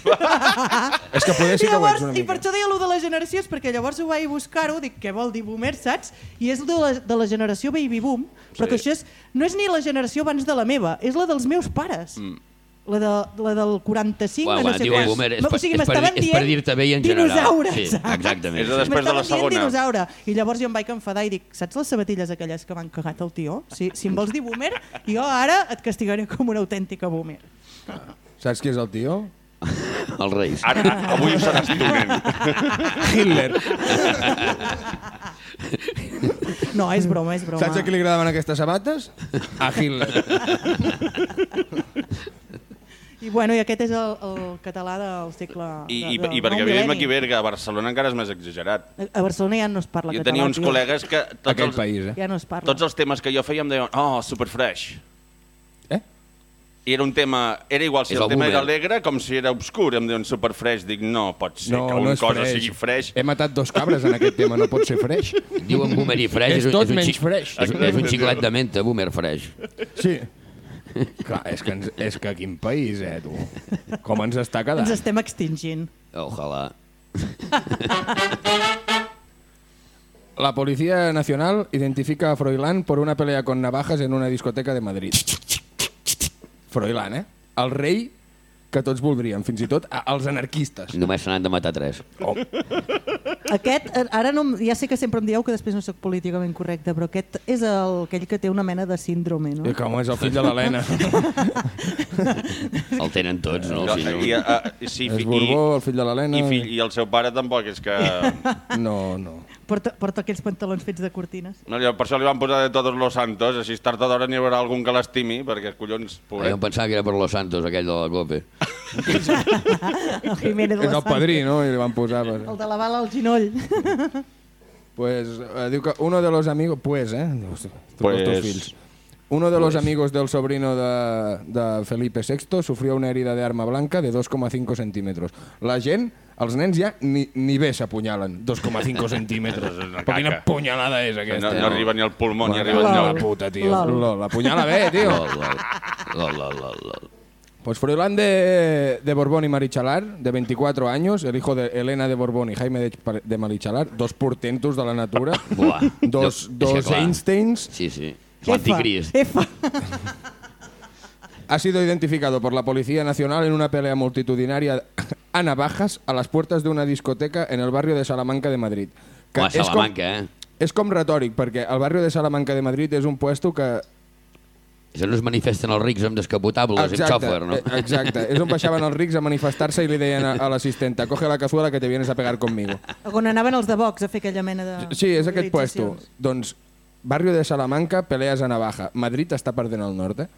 És que poder sí que ho ets una I per mica. això deia allò de les generacions, perquè llavors ho vaig buscar-ho, dic, què vol dir boomer, saps? I és de la, de la generació baby boom, però que això és, no és ni la generació abans de la meva, és la dels meus pares. Mm. La, de, la del 45 Quan, a no sé què. boomer és O sigui, és per m'estaven dir- és per dient dir-te bé i en general. dinosaure, Sí, exactament. És de després de la M'estaven dient segona. dinosaure. I llavors jo em vaig enfadar i dic, saps les sabatilles aquelles que m'han cagat el tio? Si, si em vols dir boomer, jo ara et castigaré com una autèntica boomer. Saps qui és el tio? Els reis. Ara, avui ho seràs tu, nen. Hitler. No, és broma, és broma. Saps a qui li agradaven aquestes sabates? A Hitler. I, bueno, I aquest és el, el català del segle... I, de- i, del i perquè vivim aquí a Berga, a Barcelona encara és més exagerat. A Barcelona ja no es parla Jo català. tenia uns tio. col·legues que tots Aquell els, país, eh? Ja no es parla. tots els temes que jo feia em deien oh, super fresh. Eh? I era un tema, era igual si És el, el tema era alegre com si era obscur, em diuen super fresh, dic no, pot ser No, que no una és cosa fresh. sigui fresh. He matat dos cabres en aquest tema, no pot ser fresh. Diuen boomer i fresh. És un- tot un menys xic- fresh. És, és un xiclet de menta, boomer fresh. Sí. Clar, és que, ens, és que quin país, eh, tu? Com ens està quedant? Ens estem extingint. Ojalà. La Policía Nacional identifica a Froilán por una pelea con navajas en una discoteca de Madrid. Froilán, eh? El rei que tots voldríem, fins i tot a- els anarquistes. Només se n'han de matar tres. Aquest, eh, ara no, ja sé que sempre em dieu que després no sóc políticament correcte, però aquest és el, aquell que té una mena de síndrome, no? I com és el fill de l'Helena. El tenen tots, no? No... i, uh, sí, és Borbó, el fill de l'Helena... i, fill, I el seu pare tampoc és que... No, no. Porta, porta aquells pantalons fets de cortines. No, li- per això li van posar de tots los santos, així tard o d'hora n'hi haurà algun que l'estimi, perquè els collons... Jo Pobret. em pensava que era per Los Santos, aquell de la Cope. El Jiménez de És el padrí, no? I li van posar... Pues, El de la bala al ginoll. pues eh, diu que uno de los amigos... Pues, eh? Dius, Pues- els teus fills. Uno de los amigos del sobrino de, de Felipe VI sufrió una herida de arma blanca de 2,5 centímetres. La gent, els nens ja ni, ni bé s'apunyalen. 2,5 centímetres. Però quina punyalada és No, aquesta? no arriba ni al pulmó, ni arriba ni al... la puta, tio. Lol. Lol, la punyala bé, tio. Lol, lol. Lol, lol. Pues Froilán de, de Borbón y Marichalar, de 24 años, el hijo de Elena de Borbón y Jaime de, de Marichalar, dos portentos de la natura, Buah. dos, No, dos clar. Einsteins, Sí, sí. L'anticrist. Ha sido identificado por la Policía Nacional en una pelea multitudinaria a navajas a las puertas de una discoteca en el barrio de Salamanca de Madrid. Que Home, és com- Salamanca, eh? És com retòric, perquè el barri de Salamanca de Madrid és un puesto que... Això no es manifesten els rics amb descapotables, amb software, no? eh, exacte. És on baixaven els rics a manifestar-se i li deien a, a l'assistenta coge la cazuela que te vienes a pegar conmigo. On anaven els de Vox a fer aquella mena de... Sí, és aquest puesto. Doncs, barrio de Salamanca, peleas a navaja. Madrid está perdent el norte.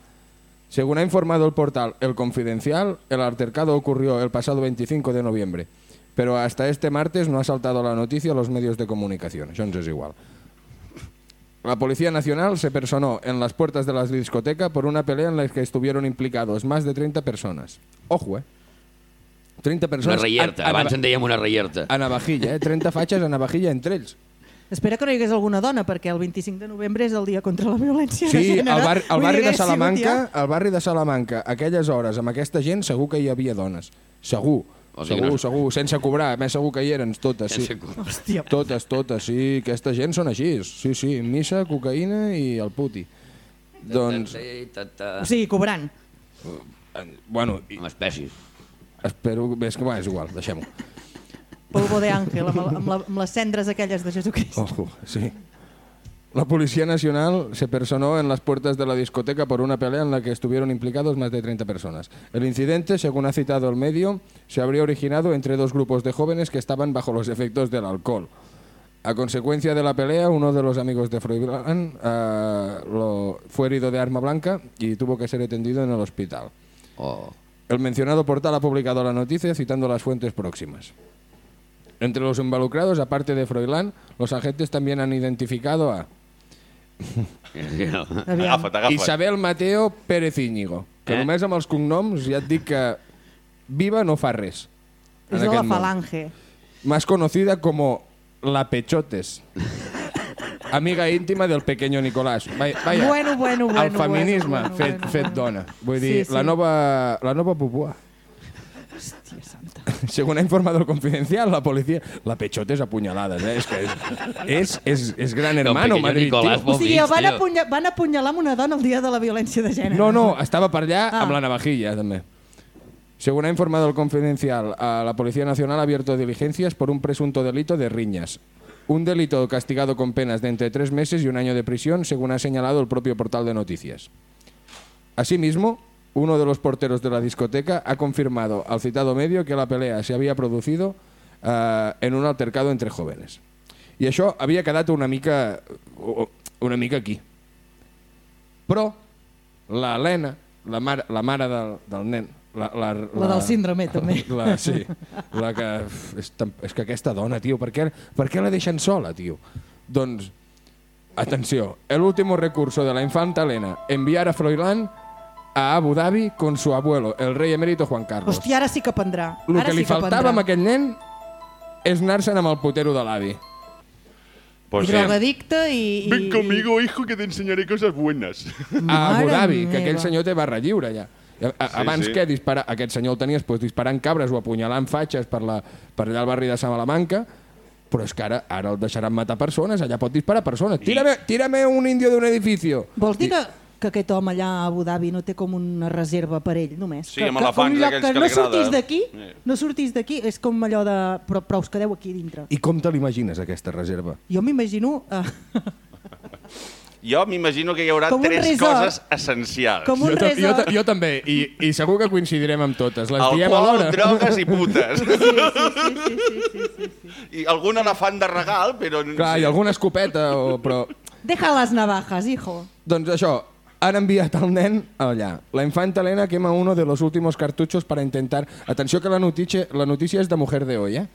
Según ha informado el portal El Confidencial, el altercado ocurrió el pasado 25 de noviembre. Pero hasta este martes no ha saltado la noticia a los medios de comunicación. Això ens és igual. La Policía Nacional se personó en las puertas de la discoteca por una pelea en la que estuvieron implicados más de 30 personas. Ojo, eh? 30 Una persones reyerta, a, a, abans en dèiem una reyerta. a navajilla, eh? 30 fatxes a navajilla entre ells. Espera que no hi hagués alguna dona, perquè el 25 de novembre és el dia contra la violència de Sí, gènere. al, bar, al barri de Salamanca, al barri de Salamanca, aquelles hores, amb aquesta gent, segur que hi havia dones. Segur. O sigui, segur, no- segur, sense cobrar, més segur que hi eren totes, sí. Hòstia, Totes, totes, sí, aquesta gent són així, sí, sí, missa, cocaïna i el puti. Doncs, o sigui, cobrant. bueno, i- Amb espècies. espero, és que, bueno, és igual, deixem-ho. Polvo de àngel, amb, amb, la, amb les cendres aquelles de Jesucrist. Ojo, sí. La Policía Nacional se personó en las puertas de la discoteca por una pelea en la que estuvieron implicados más de 30 personas. El incidente, según ha citado el medio, se habría originado entre dos grupos de jóvenes que estaban bajo los efectos del alcohol. A consecuencia de la pelea, uno de los amigos de Froilán eh, lo- fue herido de arma blanca y tuvo que ser atendido en el hospital. Oh. El mencionado portal ha publicado la noticia citando las fuentes próximas. Entre los involucrados, aparte de Froilán, los agentes también han identificado a. Agafa't, agafa't. Isabel Mateo Pérez Íñigo, que Eh? només amb els cognoms ja et dic que viva no fa res. És de la aquest món. falange. Más conocida como La Pechotes. Amiga íntima del pequeño Nicolás. Vaya, vaya. Bueno, bueno, bueno, el feminisme bueno, bueno, fet, bueno, fet dona. Vull Sí, dir, sí. la nova, la nova pupua. Según ha informado el Confidencial, la policía... La Pechotes apunyalades, eh? És que és, és, és, és gran hermano, Madrid, Nicolás, tio. Molt O sigui, vist, van, apunya, van apunyalar amb una dona el dia de la violència de gènere. No, no, estava per allà Ah. amb la navajilla, també. Según ha informado el Confidencial, a la Policía Nacional ha abierto diligencias por un presunto delito de riñas. Un delito castigado con penas de entre tres meses y un año de prisión, según ha señalado el propio portal de noticias. Asimismo, uno de los porteros de la discoteca ha confirmado al citado medio que la pelea se había producido eh, en un altercado entre jóvenes. I això havia quedat una mica, una mica aquí. Però la Helena, la mare, la mare del, del nen, la, la, La del síndrome, també. La, sí, la que... És, és que aquesta dona, tio, per què, per què la deixen sola, tio? Doncs, atenció, el último recurso de la infanta Elena, enviar a Froilán a Abu Dhabi con su abuelo, el rey emérito Juan Carlos. Hòstia, ara sí que prendrà. El ara que li sí que faltava amb aquest nen és anar-se'n amb el putero de l'avi. Pues I sí. drogadicte i... i Ven conmigo, hijo, que te enseñaré cosas buenas. a Abu Mare Dhabi, que meva. aquell senyor té barra lliure ja. A- a- Sí, Abans sí. que disparar, aquest senyor el tenies pues, disparant cabres o apunyalant fatxes per, la, per allà al barri de Salamanca, però és que ara, ara el deixaran matar persones, allà pot disparar persones. Tírame, tírame un indio d'un edificio. Vols dir que, que aquest home allà a Abu Dhabi no té com una reserva per ell, només. Sí, que, amb que, elefants un lloc aquells que, que no agrada. sortís d'aquí, Sí. no sortís d'aquí, és com allò de... Però, però us quedeu aquí dintre. I com te l'imagines, aquesta reserva? Jo m'imagino uh, Jo m'imagino que hi haurà tres resort. coses essencials. com un Jo, jo, jo també, i, i segur que coincidirem amb totes. Les diem Alcohol, alhora. drogues i putes. Sí, sí, sí, sí, sí, sí, sí. I algun elefant de regal, però... Clar, i alguna escopeta, o, però... Deja las navajas, hijo. Doncs això, han enviat el nen allà. La infanta Elena quema uno de los últimos cartuchos para intentar... Atenció que la noticia, la noticia es de mujer de hoy, ¿eh?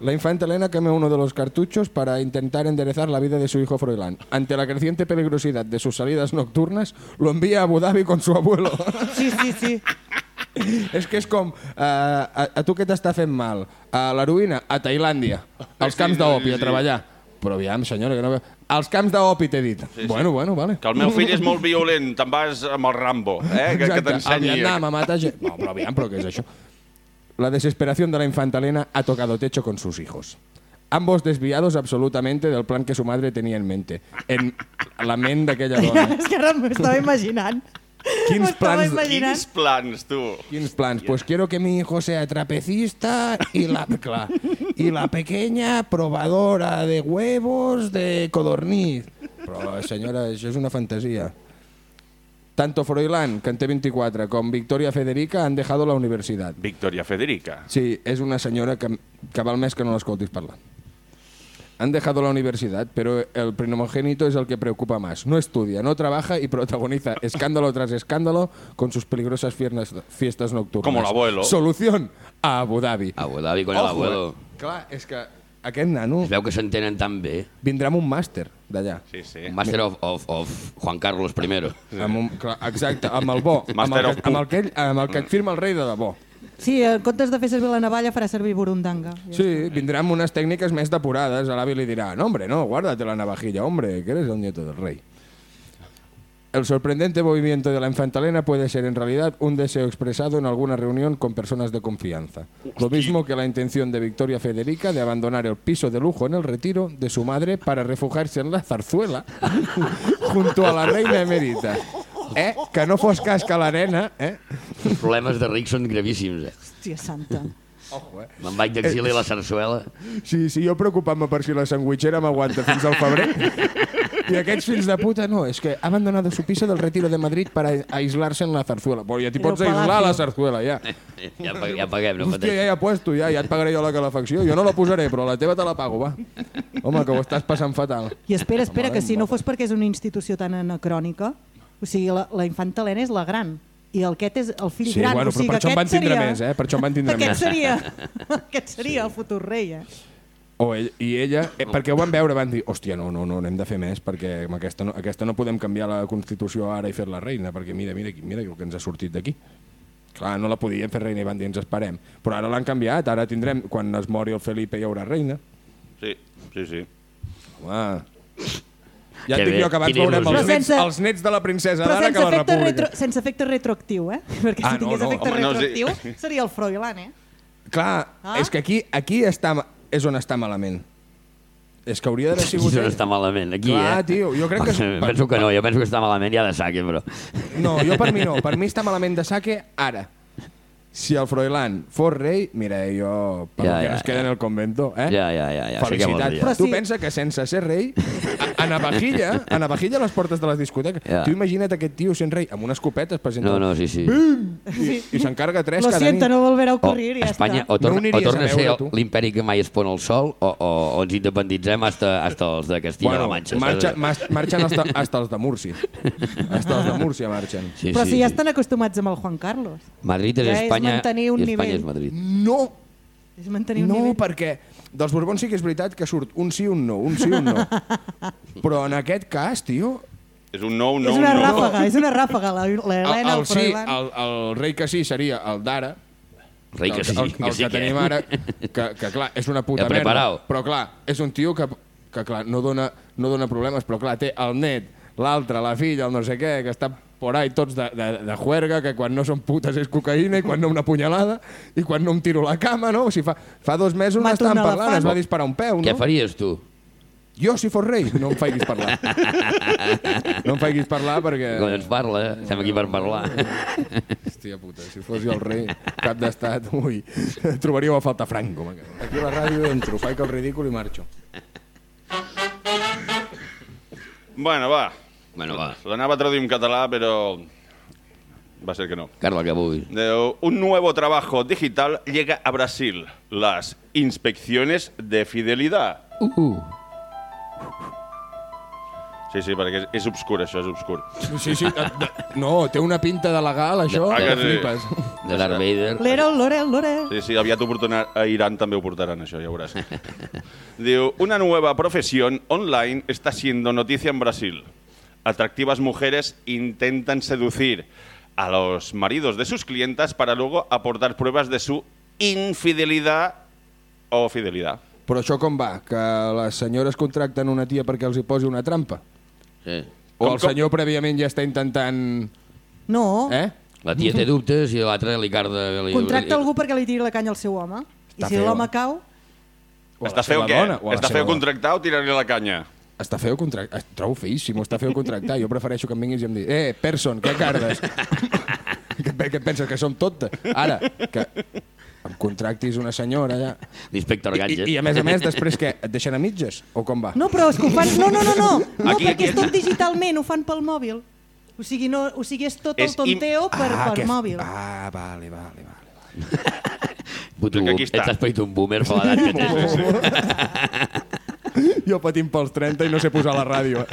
La infanta Elena quema uno de los cartuchos para intentar enderezar la vida de su hijo Froilán. Ante la creciente peligrosidad de sus salidas nocturnas, lo envía a Abu Dhabi con su abuelo. Sí, sí, sí. és que és com, uh, a, a tu què t'està fent mal? A l'heroïna? A Tailàndia. Als camps d'opi, a treballar. Però aviam, senyora, que no... Als camps d'opi t'he dit. sí. Bueno, bueno, vale. Que el meu fill és molt violent, te'n vas amb el Rambo, eh? que, que Exacte, al t'ensenyi... Vietnam a matar gent. No, però aviam, però què és això? La desesperación de la infanta Elena ha tocado techo con sus hijos. Ambos desviados absolutamente del plan que su madre tenía en mente. En la ment d'aquella dona. és que ara m'ho estava imaginant. Quins plans-. Quins plans, tu? Quins plans? Pues quiero que mi hijo sea trapecista y la, clar, y la pequeña probadora de huevos de codorniz. Però, senyora, això és una fantasia. Tanto Froilán, que en té 24, com Victoria Federica han dejado la universitat. Victoria Federica. Sí, és una senyora que, que val més que no l'escoltis parlar. Han dejado la universidad, pero el primogénito es el que preocupa más. No estudia, no trabaja y protagoniza escándalo tras escándalo con sus peligrosas fiestas, fiestas nocturnas. Como el abuelo. Solución a Abu Dhabi. Abu Dhabi con el Ojo, abuelo. eh? Clar, és que aquest nano Es veu que s'entenen tan bé. vindrà amb un màster d'allà. Sí, sí. Master of, of, of Juan Carlos I. Amb un, clar, exacte, amb el bo. amb, Master el of que, amb, el que amb el que et firma el rei de debò. Sí, en comptes de fer servir la navalla farà servir burundanga. Ja Sí, vindrà amb unes tècniques més depurades. A l'avi li dirà, no, hombre, no, guárdate la navajilla, hombre, que eres el nieto del rey. El sorprendente movimiento de la infanta Elena puede ser en realidad un deseo expresado en alguna reunión con personas de confianza. Lo mismo que la intención de Victoria Federica de abandonar el piso de lujo en el retiro de su madre para refugiarse en la zarzuela junto a la reina emérita. Eh? Que no fos cas que la nena... Eh? Els problemes de rics són gravíssims. Eh? Hòstia santa. Ojo, eh? Me'n vaig d'exili a la sarsuela. Sí, sí, jo preocupant-me per si la sandwichera m'aguanta fins al febrer. I aquests fills de puta, no, es que ha abandonado su piso del retiro de Madrid para aislarse en la zarzuela. Bueno, ja t'hi pots aislar a la zarzuela, ja. Ja, ja paguem, no Hòstia, pateix. ja hi ha puesto, ja, ja et pagaré jo la calefacció. Jo no la posaré, però la teva te la pago, va. Home, que ho estàs passant fatal. I espera, espera, que si no fos perquè és una institució tan anacrònica, o sigui, la, la infanta Helena és la gran, i el aquest és el fill Sí, gran. bueno, o sigui, però per això en van tindre seria... més, eh? Per això en van tindre aquest més. Seria, aquest seria el futur rei, eh? O ell, I ella, eh, perquè ho van veure, van dir, hòstia, no, no, no, n'hem de fer més, perquè amb aquesta no, aquesta no podem canviar la Constitució ara i fer-la reina, perquè mira, mira, mira el que ens ha sortit d'aquí. Clar, no la podien fer reina i van dir, ens esperem. Però ara l'han canviat, ara tindrem, quan es mori el Felipe hi haurà reina. Sí, sí, sí. Home, ja et dic jo que abans veurem els nets, sense- els nets de la princesa d'ara sense que la efecte, república. retro, sense efecte retroactiu, eh? Perquè Ah, si no, tingués no. efecte Home, no, sí. retroactiu seria el Froilán, eh? Clar, Ah. és que aquí, aquí està, és on està malament. És que hauria d'haver sigut... no ell. està malament, aquí, Clar, eh? tio, jo crec que... és- Penso que no, jo penso que està malament ja de saque, però... No, jo per mi no. Per mi està malament de saque ara. Si el Froilán fos rei, mira, jo, per Ja, ja, que ja, ens queda ja. en el convento, eh? Ja, ja, ja, ja, dir. Però Tu sí. pensa que sense ser rei, a, a navajilla, a navajilla a les portes de les discoteques, Ja. tu imagina't aquest tio sent rei amb una escopeta, es presenta No, no, sí, sí. i, i s'encarga tres Lo cada siento, nit. no volverá a O ocurrir, ja Espanya està. o torna, No o torna a a ser l'imperi que mai es pon al sol o, o, o ens independitzem hasta, hasta els de Castilla-La Bueno, Manxa. marxa, mas, marxen hasta, hasta els de Múrcia. Hasta els de Múrcia marxen. Sí, Però sí, si ja sí. estan acostumats amb el Juan Carlos. Madrid és ja és Espanya mantenir un i Espanya nivell. és Madrid. No, És mantenir un no, nivell. perquè dels Borbons sí que és veritat que surt un sí, un no, un sí, un no. Però en aquest cas, tio, És un no, un no, és un una no. ràfaga, és una ràfaga. La, la el, Helena, el, el, sí, Froilán... el, el rei que sí seria el d'ara, Rei que el, sí, el, que el sí que tenim ara, que, que clar, és una puta Ja preparau. merda. Però clar, és un tio que, que clar, no dona, no dona problemes, però clar, té el net, l'altre, la filla, el no sé què, que està por ahí tots de, de, de juerga, que quan no són putes és cocaïna i quan no una punyalada i quan no em tiro a la cama, no? O sigui, fa, fa dos mesos Mato n'estàvem parlant, es va disparar un peu, Què no? faries tu? Jo, si fos rei, no em faiguis parlar. No em faiguis parlar perquè... Quan ens parla, estem aquí per parlar. Hòstia puta, si fos jo el rei, cap d'estat, ui, trobaríeu a falta Franco. Aquí a la ràdio entro, faig el ridícul i marxo. Bueno, va. Bueno, va, L'anava a traduir en català, però va ser que no. Carla, que. De- Un nuevo trabajo digital llega a Brasil. Las inspecciones de fidelidad. Uh, Sí, sí, perquè és, és obscur, això, és obscur. Sí, sí, eh, no, té una pinta de legal, això, Ah, que sí. flipes. de Darth Vader. L'Erol, l'Orel, l'Orel. Sí, sí, aviat ho portaran a Irán també ho portaran, això, ja veuràs. Diu, una nueva profesión online está siendo noticia en Brasil. Atractivas mujeres intentan seducir a los maridos de sus clientas para luego aportar pruebas de su infidelidad o fidelidad. Però això com va? Que les senyores contracten una tia perquè els hi posi una trampa? Sí. O Com- el senyor prèviament ja està intentant... No, Eh? La tia té dubtes i l'altra li carda... Li... contracta algú perquè li tiri la canya al seu home. Està I si l'home cau... Està feu què? dona, la Està feu contractar o tirar-li la canya? Està feo contractar. Trobo feíssim, està feu contractar. Jo prefereixo que em vinguis i em diguis eh, person, què cardes? què et penses, que som tontes? Ara, que em contractis una senyora ja... L'inspector I, Gadget. I, I a més a més, després què? Et deixen a mitges? O com va? No, però és que ho fan... No, no, no, no, no Aquí, perquè aquí, és tot digitalment, ho fan pel mòbil. O sigui, no, o sigui és tot el És im- tonteo per, per que... mòbil. Ah, vale, vale, vale. Puto, Que aquí està. ets esperit un boomer per l'edat que tens. Jo patint pels 30 i no sé posar la ràdio.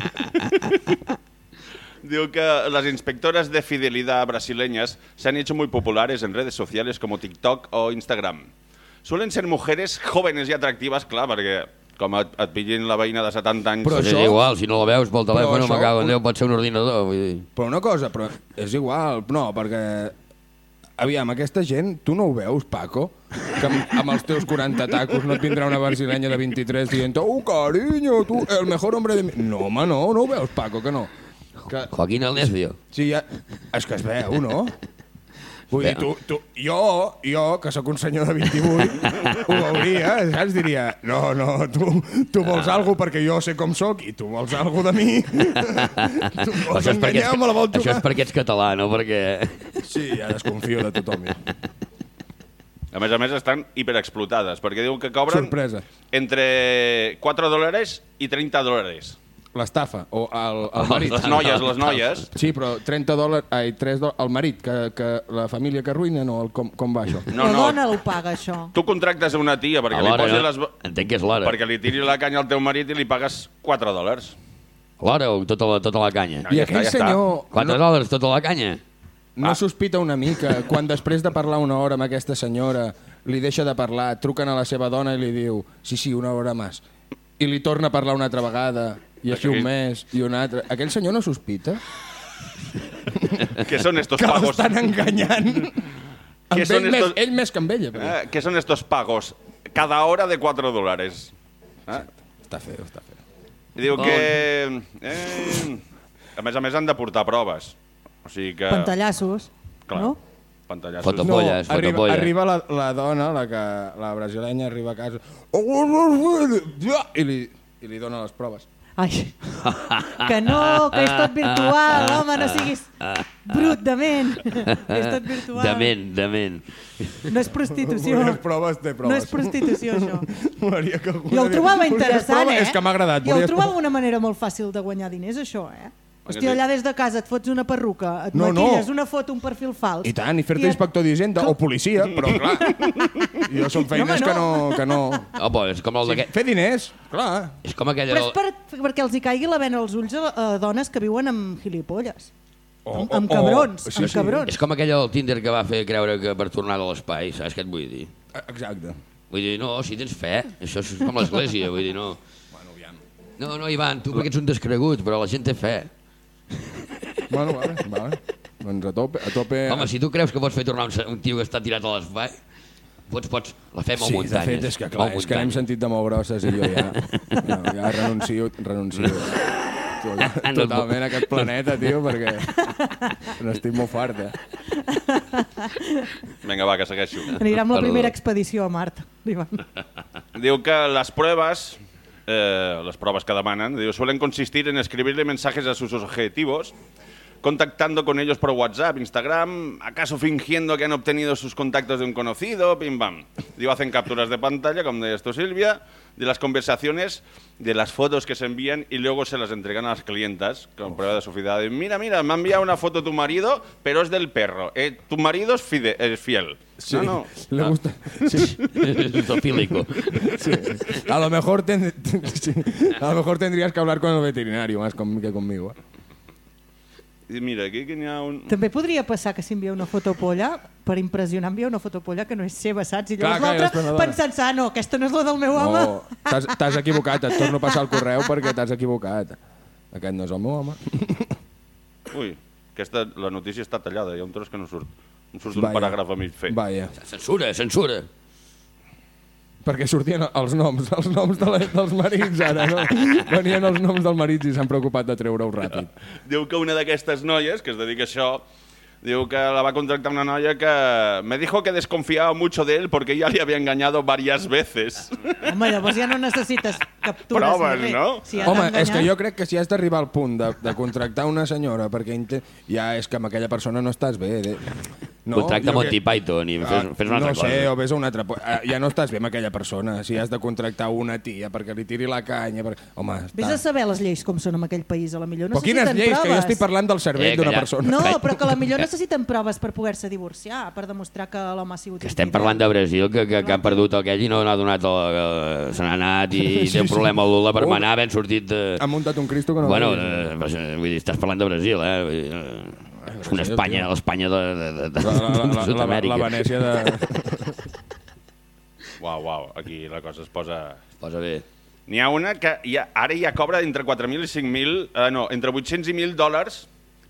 Digo que las inspectoras de fidelidad brasileñas se han hecho muy populares en redes sociales como TikTok o Instagram. Suelen ser mujeres jóvenes y atractivas, clar, perquè com et, et pillin la veïna de 70 anys... Però Però és això- igual, si no la veus pel telèfon, això- me cago en Déu, pot ser un ordinador. Vull dir. Però una cosa, però és igual, no, perquè... Aviam, aquesta gent, tu no ho veus, Paco? Que amb, amb els teus 40 tacos no et vindrà una brasilenya de 23 dient «Oh, cariño, tu, el mejor hombre de mi...» No, home, no, no ho veus, Paco, que no. Que, Joaquín el Necio. sí, ja... És que es veu, no? Vull dir, tu, tu, jo, jo, que sóc un senyor de 28, ho veuria, saps? Diria, no, no, tu, tu vols alguna perquè jo sé com sóc i tu vols alguna de mi. tu vols Això enganyar, me la vols això és perquè ets català, no perquè... Sí, ja desconfio de tothom. Ja. A més a més, estan hiperexplotades, perquè diuen que cobren Sorpresa. entre 4 dòlares i 30 dòlares. L'estafa, o el, el marit. Les noies, les noies, Sí, però 30 dòlars, ai, 3 dòlars, el marit, que, que la família que arruïna, no, el, com, com va això? No, la no. dona ho paga, això. tu contractes a una tia perquè li, posi les... entenc que és l'hora. perquè li tiri la canya al teu marit i li pagues 4 dòlars. L'hora o tota la, tota la canya? No, I ja aquell està, ja està. senyor 4 no, dòlars tota la canya? no sospita una mica quan després de parlar una hora amb aquesta senyora li deixa de parlar, truquen a la seva dona i li diu sí, sí, una hora més i li torna a parlar una altra vegada i així un mes i un altre. Aquell senyor no sospita Què són estos que pagos? l'estan enganyant. amb ell, més, estos- ell més que amb ella. Però... Eh, què són estos pagos? Cada hora de 4 dòlares. Eh? Està feo, està feo. I diu que... Eh, a més a més han de portar proves. O sigui que... Pantallassos, Clar, no? Pantallassos. Fotopolles, arriba, fotopolla. arriba la, la dona, la, que, la brasilenya, arriba a casa i li, i li dona les proves. Ai, que no, que és tot virtual, home, no siguis brut, dement. és tot virtual. Dement, dement. No és prostitució. Volies proves, té proves. No és prostitució, això. Molaria que Jo ho trobava interessant, proves? eh? És que m'ha agradat. Jo ho trobava una manera molt fàcil de guanyar diners, això, eh? Hòstia, sí? allà des de casa et fots una perruca, et No, no. maquilles una foto, un perfil fals... I tant, i fer-te et- inspector d'Hisenda o policia, però clar, jo són feines No, home, que no... no. Que no... Oh, però és com el d'aquest... Fer diners, clar. És com aquella... Però és per, perquè els hi caigui la vena als ulls a, a dones que viuen amb gilipolles. O- amb, o- amb o- cabrons, sí, amb sí. cabrons. És com aquella del Tinder que va fer creure que per tornar de l'espai, saps què et vull dir? Exacte. Vull dir, no, si tens fe, això és com l'església, vull dir, no. Bueno, aviam. No, no, Ivan, tu perquè ets un descregut, però la gent té fe. Bueno, vale, vale. Doncs a tope, a tope... Home, si tu creus que pots fer tornar un, un tio que està tirat a l'espai, pots, pots, la fe mou Sí, de muntanyes. fet, és que clar, és que n'hem sentit de molt grosses i jo ja, ja, ja renuncio, renuncio. Totalment a aquest planeta, tio, perquè n'estic molt fart, eh? Vinga, va, que segueixo. Anirà amb la primera expedició a Mart. Diu que las pruebas eh, las pruebas que demandan, digo, suelen consistir en escribirle mensajes a sus objetivos, contactando con ellos por WhatsApp, Instagram, acaso fingiendo que han obtenido sus contactos de un conocido, pim pam. Digo, hacen capturas de pantalla, como de esto Silvia, de las conversaciones, de las fotos que se envían y luego se las entregan a las clientas con prueba de su fidelidad. Mira, mira, me ha enviado una foto tu marido, pero es del perro. Eh, tu marido es, fide- es fiel. Sí, No, no. le gusta. Sí. Es zoofílico. Sí. A lo mejor ten- sí. a lo mejor tendrías que hablar con el veterinario más con- que conmigo. ¿eh? I mira, aquí que n'hi ha un... També podria passar que si envia una fotopolla, per impressionar envia una fotopolla que no és seva, saps? I llavors l'altre no pensant-se, ah, no, aquesta no és la del meu home. No, t'has t'has equivocat, et torno a passar el correu perquè t'has equivocat. Aquest no és el meu home. Ui, aquesta, la notícia està tallada, hi ha un tros que no surt. Em surt un paràgraf a mig fer. Vaja, Censura, censura. Perquè sortien els noms, els noms de la, dels marits ara, no? Venien els noms dels marits i s'han preocupat de treure-ho ràpid. Diu que una d'aquestes noies, que es dedica a això, diu que la va contractar una noia que me dijo que desconfiaba mucho de él porque ya le había engañado varias veces. Home, llavors ja no necessites captures Proves, no? Si ja Home, és que jo crec que si has d'arribar al punt de, de contractar una senyora perquè ja és que amb aquella persona no estàs bé. De... No, Contracta Monty crec- Python i fes, Ah, fes una no altra sé, cosa. o vés a una altra... ah, Ja no estàs bé amb aquella persona. Si has de contractar una tia perquè li tiri la canya... Per... Home, Vés a està... saber les lleis com són en aquell país, a la millor Però quines necessiten lleis? Que jo proves. estic parlant del cervell Eh, d'una persona. No, però que a la millor necessiten proves per poder-se divorciar, per demostrar que l'home ha sigut Que estem parlant de Brasil, que, que, que ha perdut aquell i no n'ha donat... El, eh, se n'ha anat i Sí, té un sí. problema al Lula per Oh. manar, ben sortit de... Ha muntat un Cristo que no... Bueno, eh, eh, vull dir, estàs parlant de Brasil, eh? Vull dir, eh, és una Espanya, l'Espanya de, de, de, de, la, la, la, de la, la, Sud-amèrica. la Venècia de... Uau, uau, aquí la cosa es posa... Posa bé. N'hi ha una que ja, ara ja cobra entre 4.000 i 5.000, eh, no, entre 800 i 1.000 dòlars,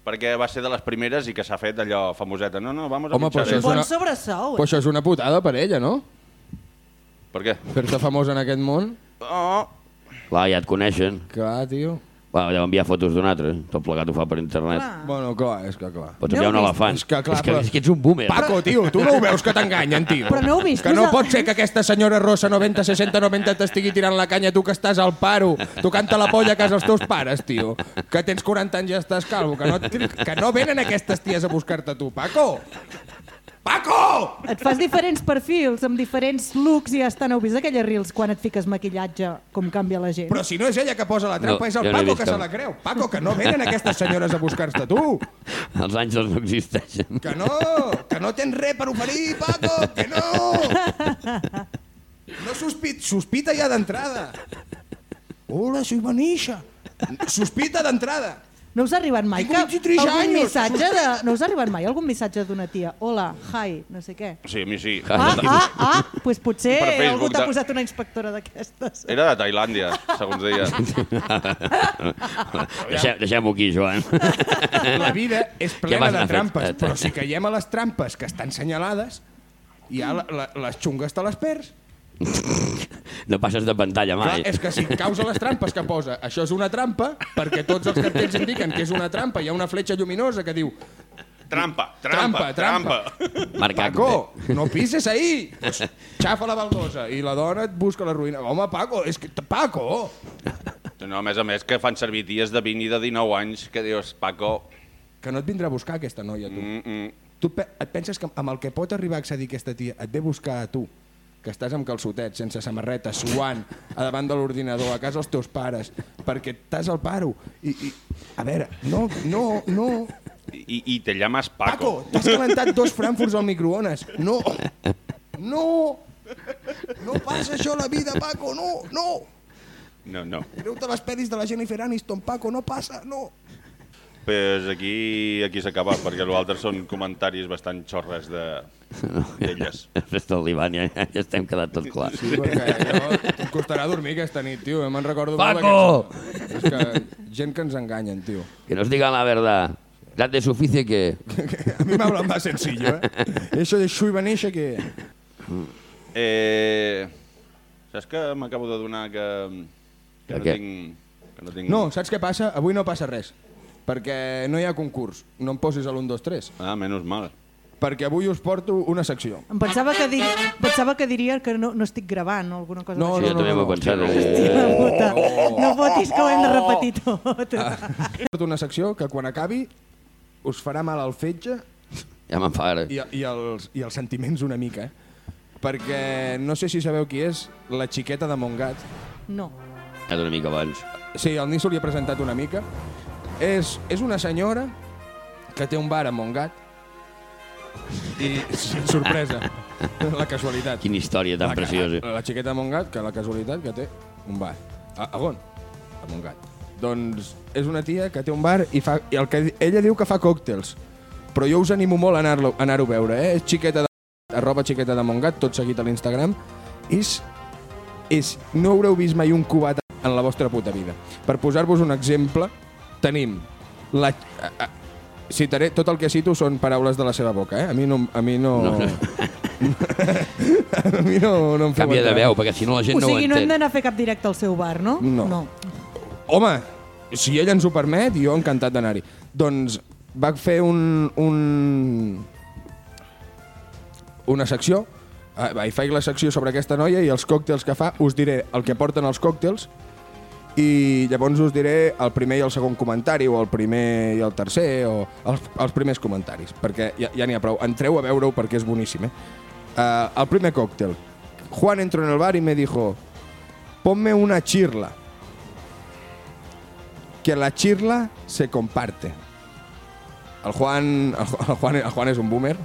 perquè va ser de les primeres i que s'ha fet allò famoseta. No, no, vamos a Home, esto. Bon una- sobresou. Però això és una putada per ella, no? Per què? Fer-te famós en aquest món. Oh, Clar, ja et coneixen. Clar, tio. Bueno, deu enviar fotos d'un altre. Tot plegat ho fa per internet. Clar. Bueno, clar, és que clar. Pots No enviar un elefant. És que, clar, és, que, però- és que ets un boomer. Paco, tio, tu no ho veus que t'enganyen, tio? Però no heu vist Que no pot ser que aquesta senyora rossa 90, 60, 90 t'estigui tirant la canya tu que estàs al paro, tocant-te la polla a casa els teus pares, tio. Que tens 40 anys i ja estàs calvo. Que no, que no venen aquestes ties a buscar-te tu, Paco! Paco! Et fas diferents perfils amb diferents looks i ja està. No heu vist aquelles reels quan et fiques maquillatge, com canvia la gent? Però si no és ella que posa la trampa, No, és el no Paco que se la creu. Paco, que no venen aquestes senyores a buscar-te tu. Els àngels no existeixen. Que no, que no tens res per oferir, Paco, que no! No sospit, sospita ja d'entrada. Hola, soy Manisha. Sospita d'entrada. No us ha arribat mai Tengo 23 algun años. missatge de... No us ha arribat mai algun missatge d'una tia? Hola, hi, no sé què. sí, a mi sí. Ah, ah, ah, pues potser Per Facebook algú t'ha de- posat una inspectora d'aquestes. Era de Tailàndia, segons deia. Deixem- Deixem-ho aquí, Joan. La vida és plena vas de anar trampes, però si caiem a les trampes que estan senyalades, ja la, la, les xungues te les perds. No passes de pantalla Clar, mai. és que si causa les trampes que posa, això és una trampa, perquè tots els cartells indiquen que és una trampa, hi ha una fletxa lluminosa que diu Trampa, trampa, Trampa, trampa. Marca Paco, no pises ahí. Pues, xafa la baldosa i la dona et busca la ruïna. Home, Paco, és que... Paco! No, a més a més, que fan servir ties de 20 i de 19 anys que dius, Paco... Que no et vindrà a buscar aquesta noia, tu. Mm -mm. Tu et penses que amb el que pot arribar a accedir aquesta tia et ve a buscar a tu, que estàs amb calçotets, sense samarreta, suant, a davant de l'ordinador, a casa els teus pares, perquè estàs al paro. I, i a veure, no, no, no... I, I te llamas Paco. Paco, t'has calentat dos frankfurts al microones. No, no, no passa això a la vida, Paco, no, no. No, no. Mireu-te les pel·lis de la Jennifer Aniston, Paco, no passa, no. Pues aquí, aquí s'acaba, perquè l'altre són comentaris bastant xorres de- d'elles. Després del Liban ja, ja estem quedant tot clar. Sí, perquè jo, em costarà dormir aquesta nit, tio. Me'n recordo molt Paco! d'aquests- És que gent que ens enganyen, tio. Que nos digan la verdad. Grande suficie que... A mi m'habla más sencillo, eh? Eso de Shui va néixer que... Eh, saps que m'acabo de donar que, que, Que no què? tinc, que no tinc... No, saps què passa? Avui no passa res. Perquè no hi ha concurs. No em posis a l'1, 2, 3. Ah, menys mal. Perquè avui us porto una secció. Em pensava que, dir, pensava que diria que no, no estic gravant o alguna cosa No, jo també m'ho he pensat. eh? Hòstia puta. No fotis que ho hem de repetir tot. Porto una secció que quan acabi us farà mal al fetge Ja me'n fa ara. i, i, els, i els sentiments una mica, eh? Perquè no sé si sabeu qui és la xiqueta de Montgat. No. És una mica abans. Sí, el Nisso li he presentat una mica. És, és una senyora que té un bar a Montgat i, sorpresa, la casualitat. Quina història tan la, preciosa. La, la xiqueta de Montgat, que la casualitat que té un bar. A, a on? A Montgat. Doncs és una tia que té un bar i, fa, i el que ella diu que fa còctels. Però jo us animo molt a anar-lo a anar a veure, eh? És xiqueta de arroba xiqueta de Montgat, tot seguit a l'Instagram. És, és... No haureu vist mai un cubat en la vostra puta vida. Per posar-vos un exemple, tenim la... A, a, citaré, tot el que cito són paraules de la seva boca, eh? A mi no... A mi no... No, no. a mi no, no em feu Canvia de veu, perquè si no la gent O sigui, no no ho hem entén. d'anar a fer cap directe al seu bar, no? No. no. Home, si ell ens ho permet, jo encantat d'anar-hi. Doncs va fer un, un, una secció, eh, i faig la secció sobre aquesta noia i els còctels que fa, us diré el que porten els còctels i llavors us diré el primer i el segon comentari, o el primer i el tercer, o els, els primers comentaris, perquè ja ja n'hi ha prou. Entreu a veure-ho perquè és boníssim, eh? Uh, el primer còctel. Juan entró en el bar y me dijo, ponme una chirla. Que la chirla se comparte. El Juan, el Ju- el Juan, el Juan és un boomer.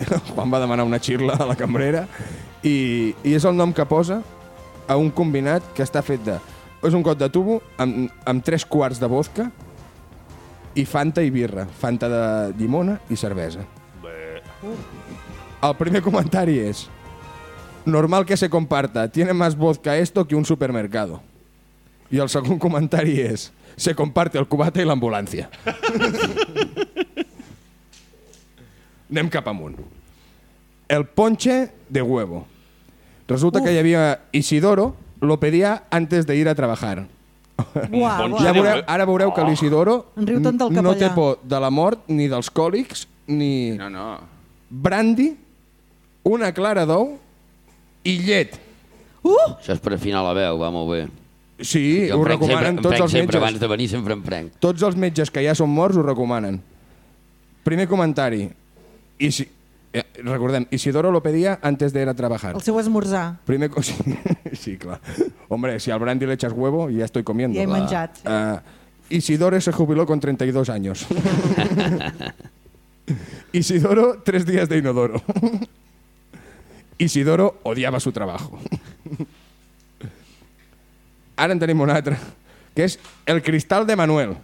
El Juan va demanar una xirla a la cambrera i, i és el nom que posa a un combinat que està fet de... És un got de tubo amb, amb tres quarts de vodka i Fanta i birra. Fanta de llimona i cervesa. El primer comentari és normal que se comparta, tiene más vodka esto que un supermercado. I el segon comentari és se comparte el cubata i l'ambulància. Anem cap amunt. El ponche de huevo. Resulta que hi havia Isidoro, lo pedía antes de ir a trabajar. Uau, Ja veureu, ara veureu que l'Isidoro riu tant del no té por de la mort, ni dels còlics, ni No, no. brandy, una clara d'ou i llet. Uh! Això és per afinar la veu, va molt bé. Sí, Jo ho sempre, recomanen em tots els sempre, metges. abans de venir sempre em prenc. Tots els metges que ja són morts ho recomanen. Primer comentari. I si, eh, recordem, Isidoro lo pedía antes de ir a trabajar. El seu esmorzar. Primer sí, sí, clar. Hombre, si al brandy le echas huevo, ya estoy comiendo. Ja he menjat. Ah, Isidoro se jubiló con 32 años. Isidoro, tres días de inodoro. Isidoro odiaba su trabajo. Ara en tenim un altre, que és el cristal de Manuel.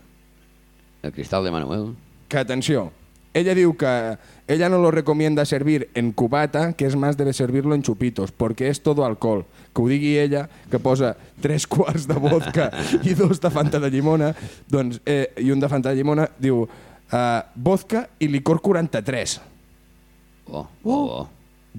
El cristal de Manuel. Que, atenció, ella diu que ella no lo recomienda servir en cubata, que es más debe servirlo en chupitos, porque es todo alcohol. Que ho digui ella, que posa tres quarts de vodka i dos de Fanta de llimona, doncs, eh, i un de Fanta de llimona, diu eh, vodka i licor 43. Oh, oh, oh.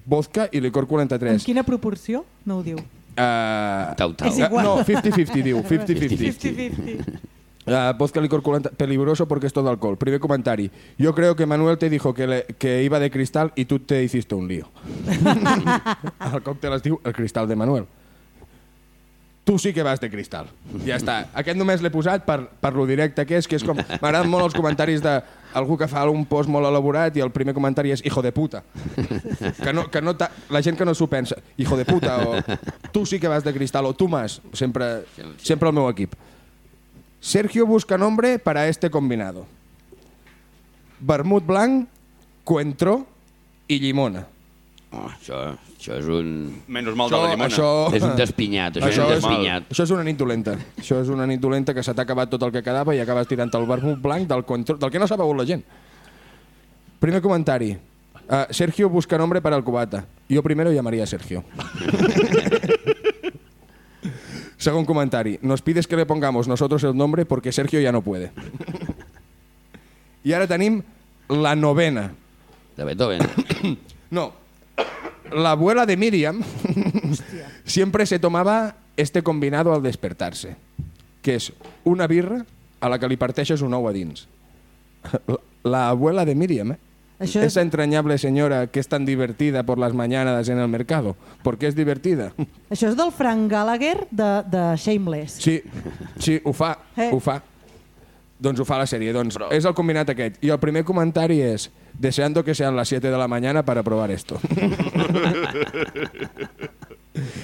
Vodka i licor En 43. quina proporció? No ho diu. Uh, Tau, tau. És igual. No, 50-50 diu, 50-50. 50-50. Uh, vodka licor 40, peligroso porque es todo alcohol. Primer comentario. Yo creo que Manuel te dijo que, le- que iba de cristal y tú te hiciste un lío. el còctel es diu el cristal de Manuel. Tu sí que vas de cristal. Ja està. Aquest només l'he posat per, per lo directe que és, que és com... M'agraden molt els comentaris de algú que fa un post molt elaborat i el primer comentari és hijo de puta. Que no, que no ta- la gent que no s'ho pensa. Hijo de puta, o tu sí que vas de cristal, o tu más. Sempre, sempre el meu equip. Sergio busca nombre para este combinado. Vermut blanc, coentró i llimona. oh això, això és un... Menys mal de la llimona. això, És un despinyat, això, això, és un és, despinyat. això és una nit dolenta. Això és una nit dolenta que se t'ha acabat tot el que quedava i acabes tirant el vermut blanc del, coentró, del que no s'ha begut la gent. Primer comentari. Uh, Sergio busca nombre para el cubata. Yo primero llamaría a Sergio. Segon comentari. Nos pides que le pongamos nosotros el nombre porque Sergio ya no puede. I ara tenim la novena. De Beethoven. No. La abuela de Miriam siempre se tomaba este combinado al despertarse, que és una birra a la que li parteixes un ou a dins. La, la abuela de Miriam, eh? Això és- esa entrañable señora que es tan divertida por las mañanas en el mercado. ¿Por qué es divertida? Això és del Frank Gallagher de, de Shameless. Sí, sí, ho fa, Eh. ho fa. Doncs ho fa la sèrie. Doncs és el combinat aquest. I el primer comentari és deseando que sean las 7 de la mañana para probar esto.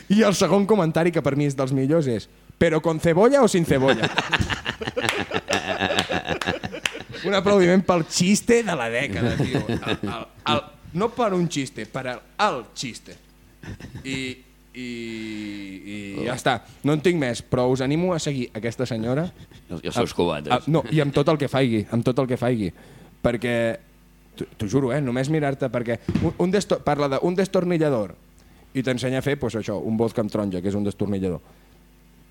I el segon comentari, que per mi és dels millors, és però con cebolla o sin cebolla? Un aplaudiment pel xiste de la dècada, tio. El, el, el, no per un xiste, per el, el xiste. I, i, i ja està. No en tinc més, però us animo a seguir aquesta senyora. I els seus cubates. Ah, no, i amb tot el que faigui, amb tot el que faigui. Perquè, t'ho t'ho juro, eh, només mirar-te, perquè un, un desto, parla d'un destornillador i t'ensenya a fer, pues, això, un vodka amb taronja, que és un destornillador.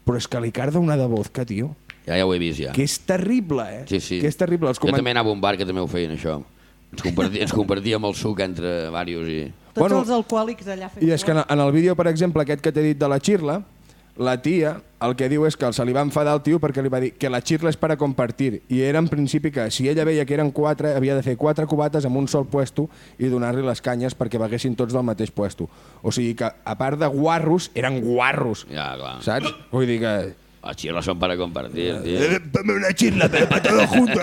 Però és que li carda una de vodka, tio, Ja, ja ho he vist, ja. que és terrible, eh? Sí, sí. Que és terrible. Els Jo coment... també anava a un bar que també ho feien, això. Ens, compartia, ens compartíem el suc entre diversos i... Tots Bueno, els alcohòlics allà fent I és que en, en el vídeo, per exemple, aquest que t'he dit de la xirla, la tia el que diu és que se li va enfadar el tio perquè li va dir que la xirla és para compartir i era en principi que si ella veia que eren quatre havia de fer quatre cubates amb un sol puesto i donar-li les canyes perquè beguessin tots del mateix puesto. O sigui que a part de guarros, eren guarros, Ja, clar. saps? Vull dir que... Les xirles són para compartir, tio. Dame una chirla, pero para todos juntos.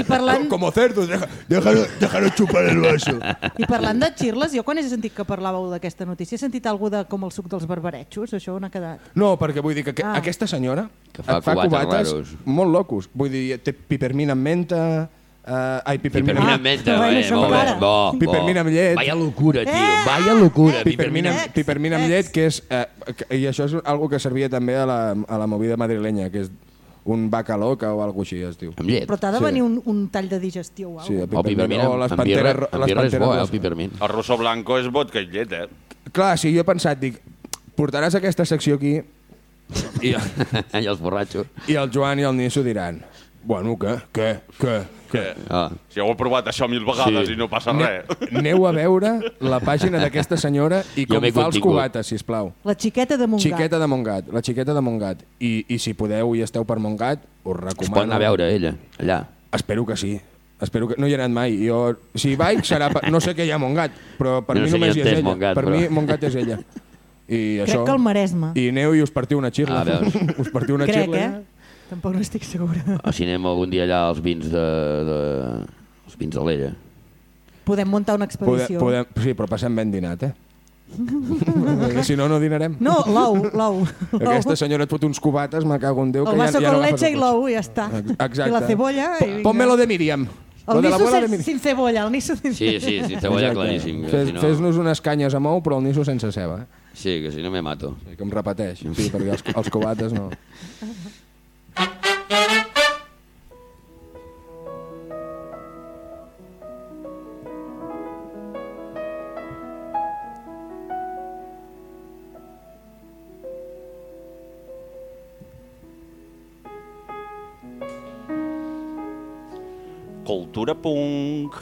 I parlant, Como cerdos, deja, déjalo, déjalo chupar el vaso. I parlant de xirles, jo quan he sentit que parlàveu d'aquesta notícia he sentit alguna de com el suc dels barbaretxos, això on ha quedat? No, perquè vull dir que, que Ah. aquesta senyora Que fa et fa cubates cubates raros. molt locos. Vull dir, té pipermina amb menta... Uh, ai, pipermina, Pipermina Ah, menta, bueno, bé, això molt bé, bo, bo. Pipermina amb llet. Vaya locura, tio, Eh! vaya locura. pipermina, Ex, pipermina amb llet, que és... Eh, que- I això és algo que servia també a la, a la movida madrilenya, que és un bacaloca o alguna així es diu. Amb llet. Però t'ha de Sí. venir un, un tall de digestió o Sí, alguna a El pipermina, o les amb birra, panteres, amb les birra és bo, panteres eh, el pipermin. El rosso blanco és vodka i llet, eh? Clar, sí, jo he pensat, dic, portaràs aquesta secció aquí i, I els borratxos. i el Joan i el Nisso diran bueno, què, què, què, què? Ah. Si heu provat això mil vegades Sí. i no passa res. aneu a veure la pàgina d'aquesta senyora i com fa els cubates, sisplau. La xiqueta de Montgat. Xiqueta de Montgat, la xiqueta de Montgat. I, I si podeu i esteu per Montgat, us Es recomano... pot anar a veure, ella, allà. Espero que sí. Espero que... No hi he anat mai. Jo, si hi vaig, serà... Per... No sé què hi ha a Montgat, però per No mi només hi és ella. Montgat, per però- mi Montgat és ella. I Crec això... que al Maresme. I aneu i us partiu una xirla. Ah, veus. us partiu una Crec, xirla. eh? Tampoc no estic segura. O si anem algun dia allà als vins de... de... els vins de l'ella. Podem muntar una Podem, expedició. podem, sí, però passem ben dinat, eh? Perquè si no, no dinarem. No, l'ou, l'ou. Aquesta senyora et fot uns cubates, me cago en Déu, El que ja, vaso ja con leche i l'ou, ja està. Exacte. I la cebolla. I vinga. Ponme lo de Miriam. El lo de nisso l'abuela de sen, Miriam. sin cebolla, el nisso sin Sí, sí, sí, cebolla claríssim. que Fes, si no... Fes-nos unes canyes amb ou, però el nisso sense ceba. Eh? Sí, que si no me mato. Sí, que em repeteix, sí, perquè els, els cubates no. Cultura punk.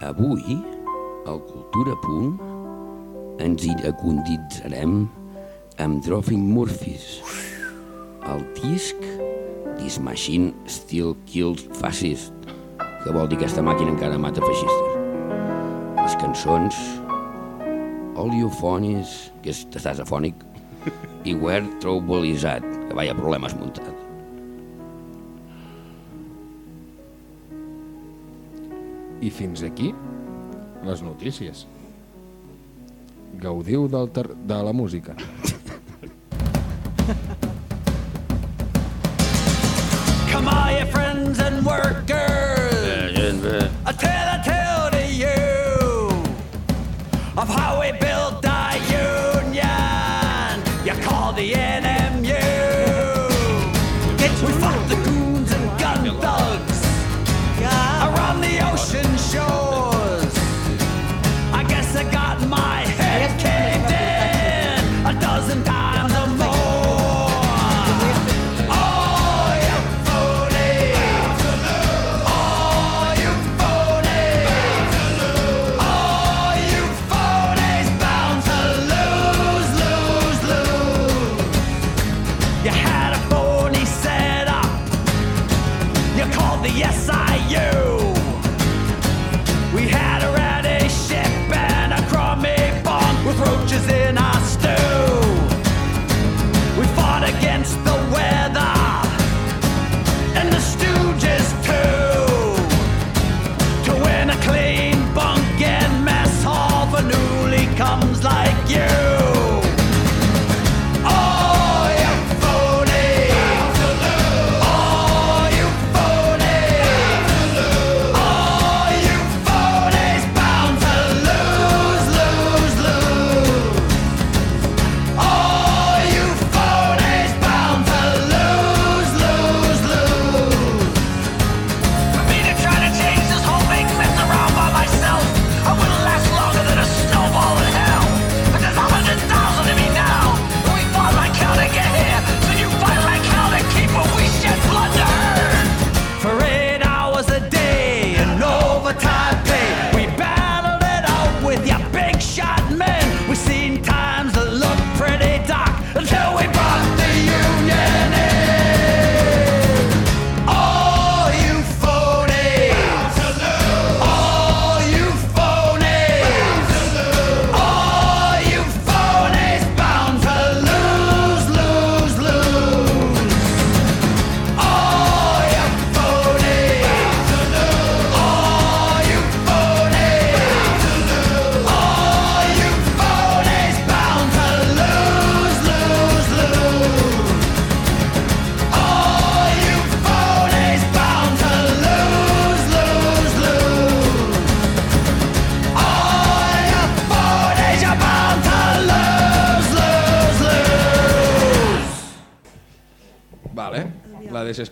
Avui, al Cultura Punt, ens hi aconditzarem amb Dropping Murphys, el disc This Machine Still Kills Fascist, que vol dir que aquesta màquina encara mata feixistes. Les cançons Phonies, que és estàs afònic, i Where Trouble Is At, que vaya problemes muntat. I fins aquí les notícies. Gaudiu del ter de la música. Come on, you friends and workers. I tell a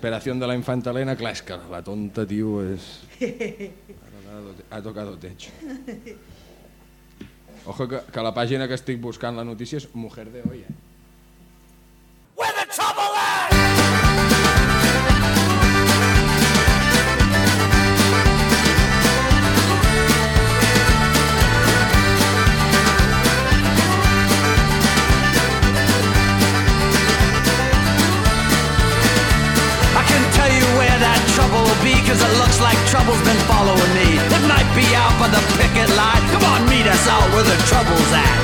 desesperación de la infanta Elena, clar, és que la tonta, tio, és... Ha tocado techo. Ojo que, que la pàgina que estic buscant la notícia és Mujer de Hoy, eh? Where the trouble at? Cause it looks like trouble's been following me. It might be out by the picket line. Come on, meet us out where the trouble's at.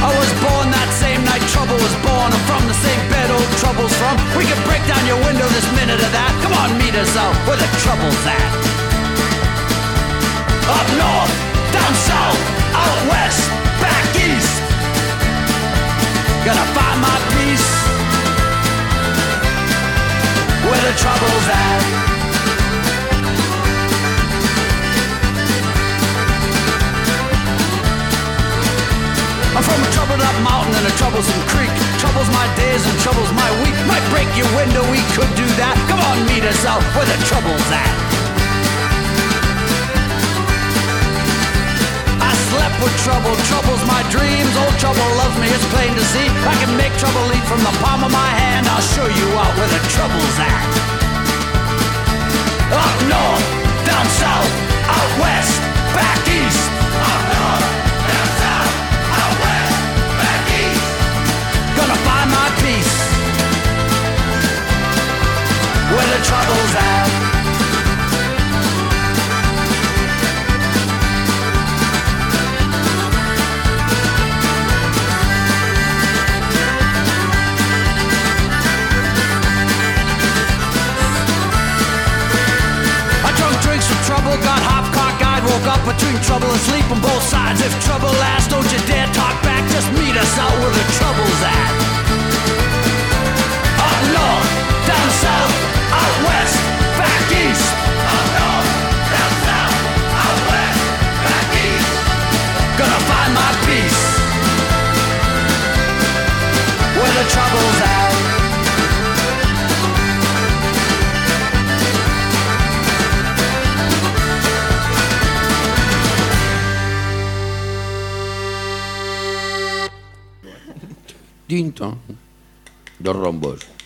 I was born that same night trouble was born. I'm from the same bed old trouble's from. We can break down your window this minute or that. Come on, meet us out where the trouble's at. Up north, down south, out west, back east. Gonna find my peace trouble's at. I'm from a troubled up mountain and a troublesome creek. Troubles my days and troubles my week. Might break your window, we could do that. Come on, meet us out where the trouble's at. With trouble, trouble's my dreams. Old trouble loves me, it's plain to see. I can make trouble leap from the palm of my hand. I'll show you out where the trouble's at. Up north, down south, out west, back east. Up north, down south, out west, back east. Gonna find my peace where the trouble's at. Woke up between trouble and sleep on both sides. If trouble lasts, don't you dare talk back, just meet us out where the trouble's at. Up north, down south, out west, back east. Up north, down south, out west, back east. Gonna find my peace where the trouble's at. distintos los rombos.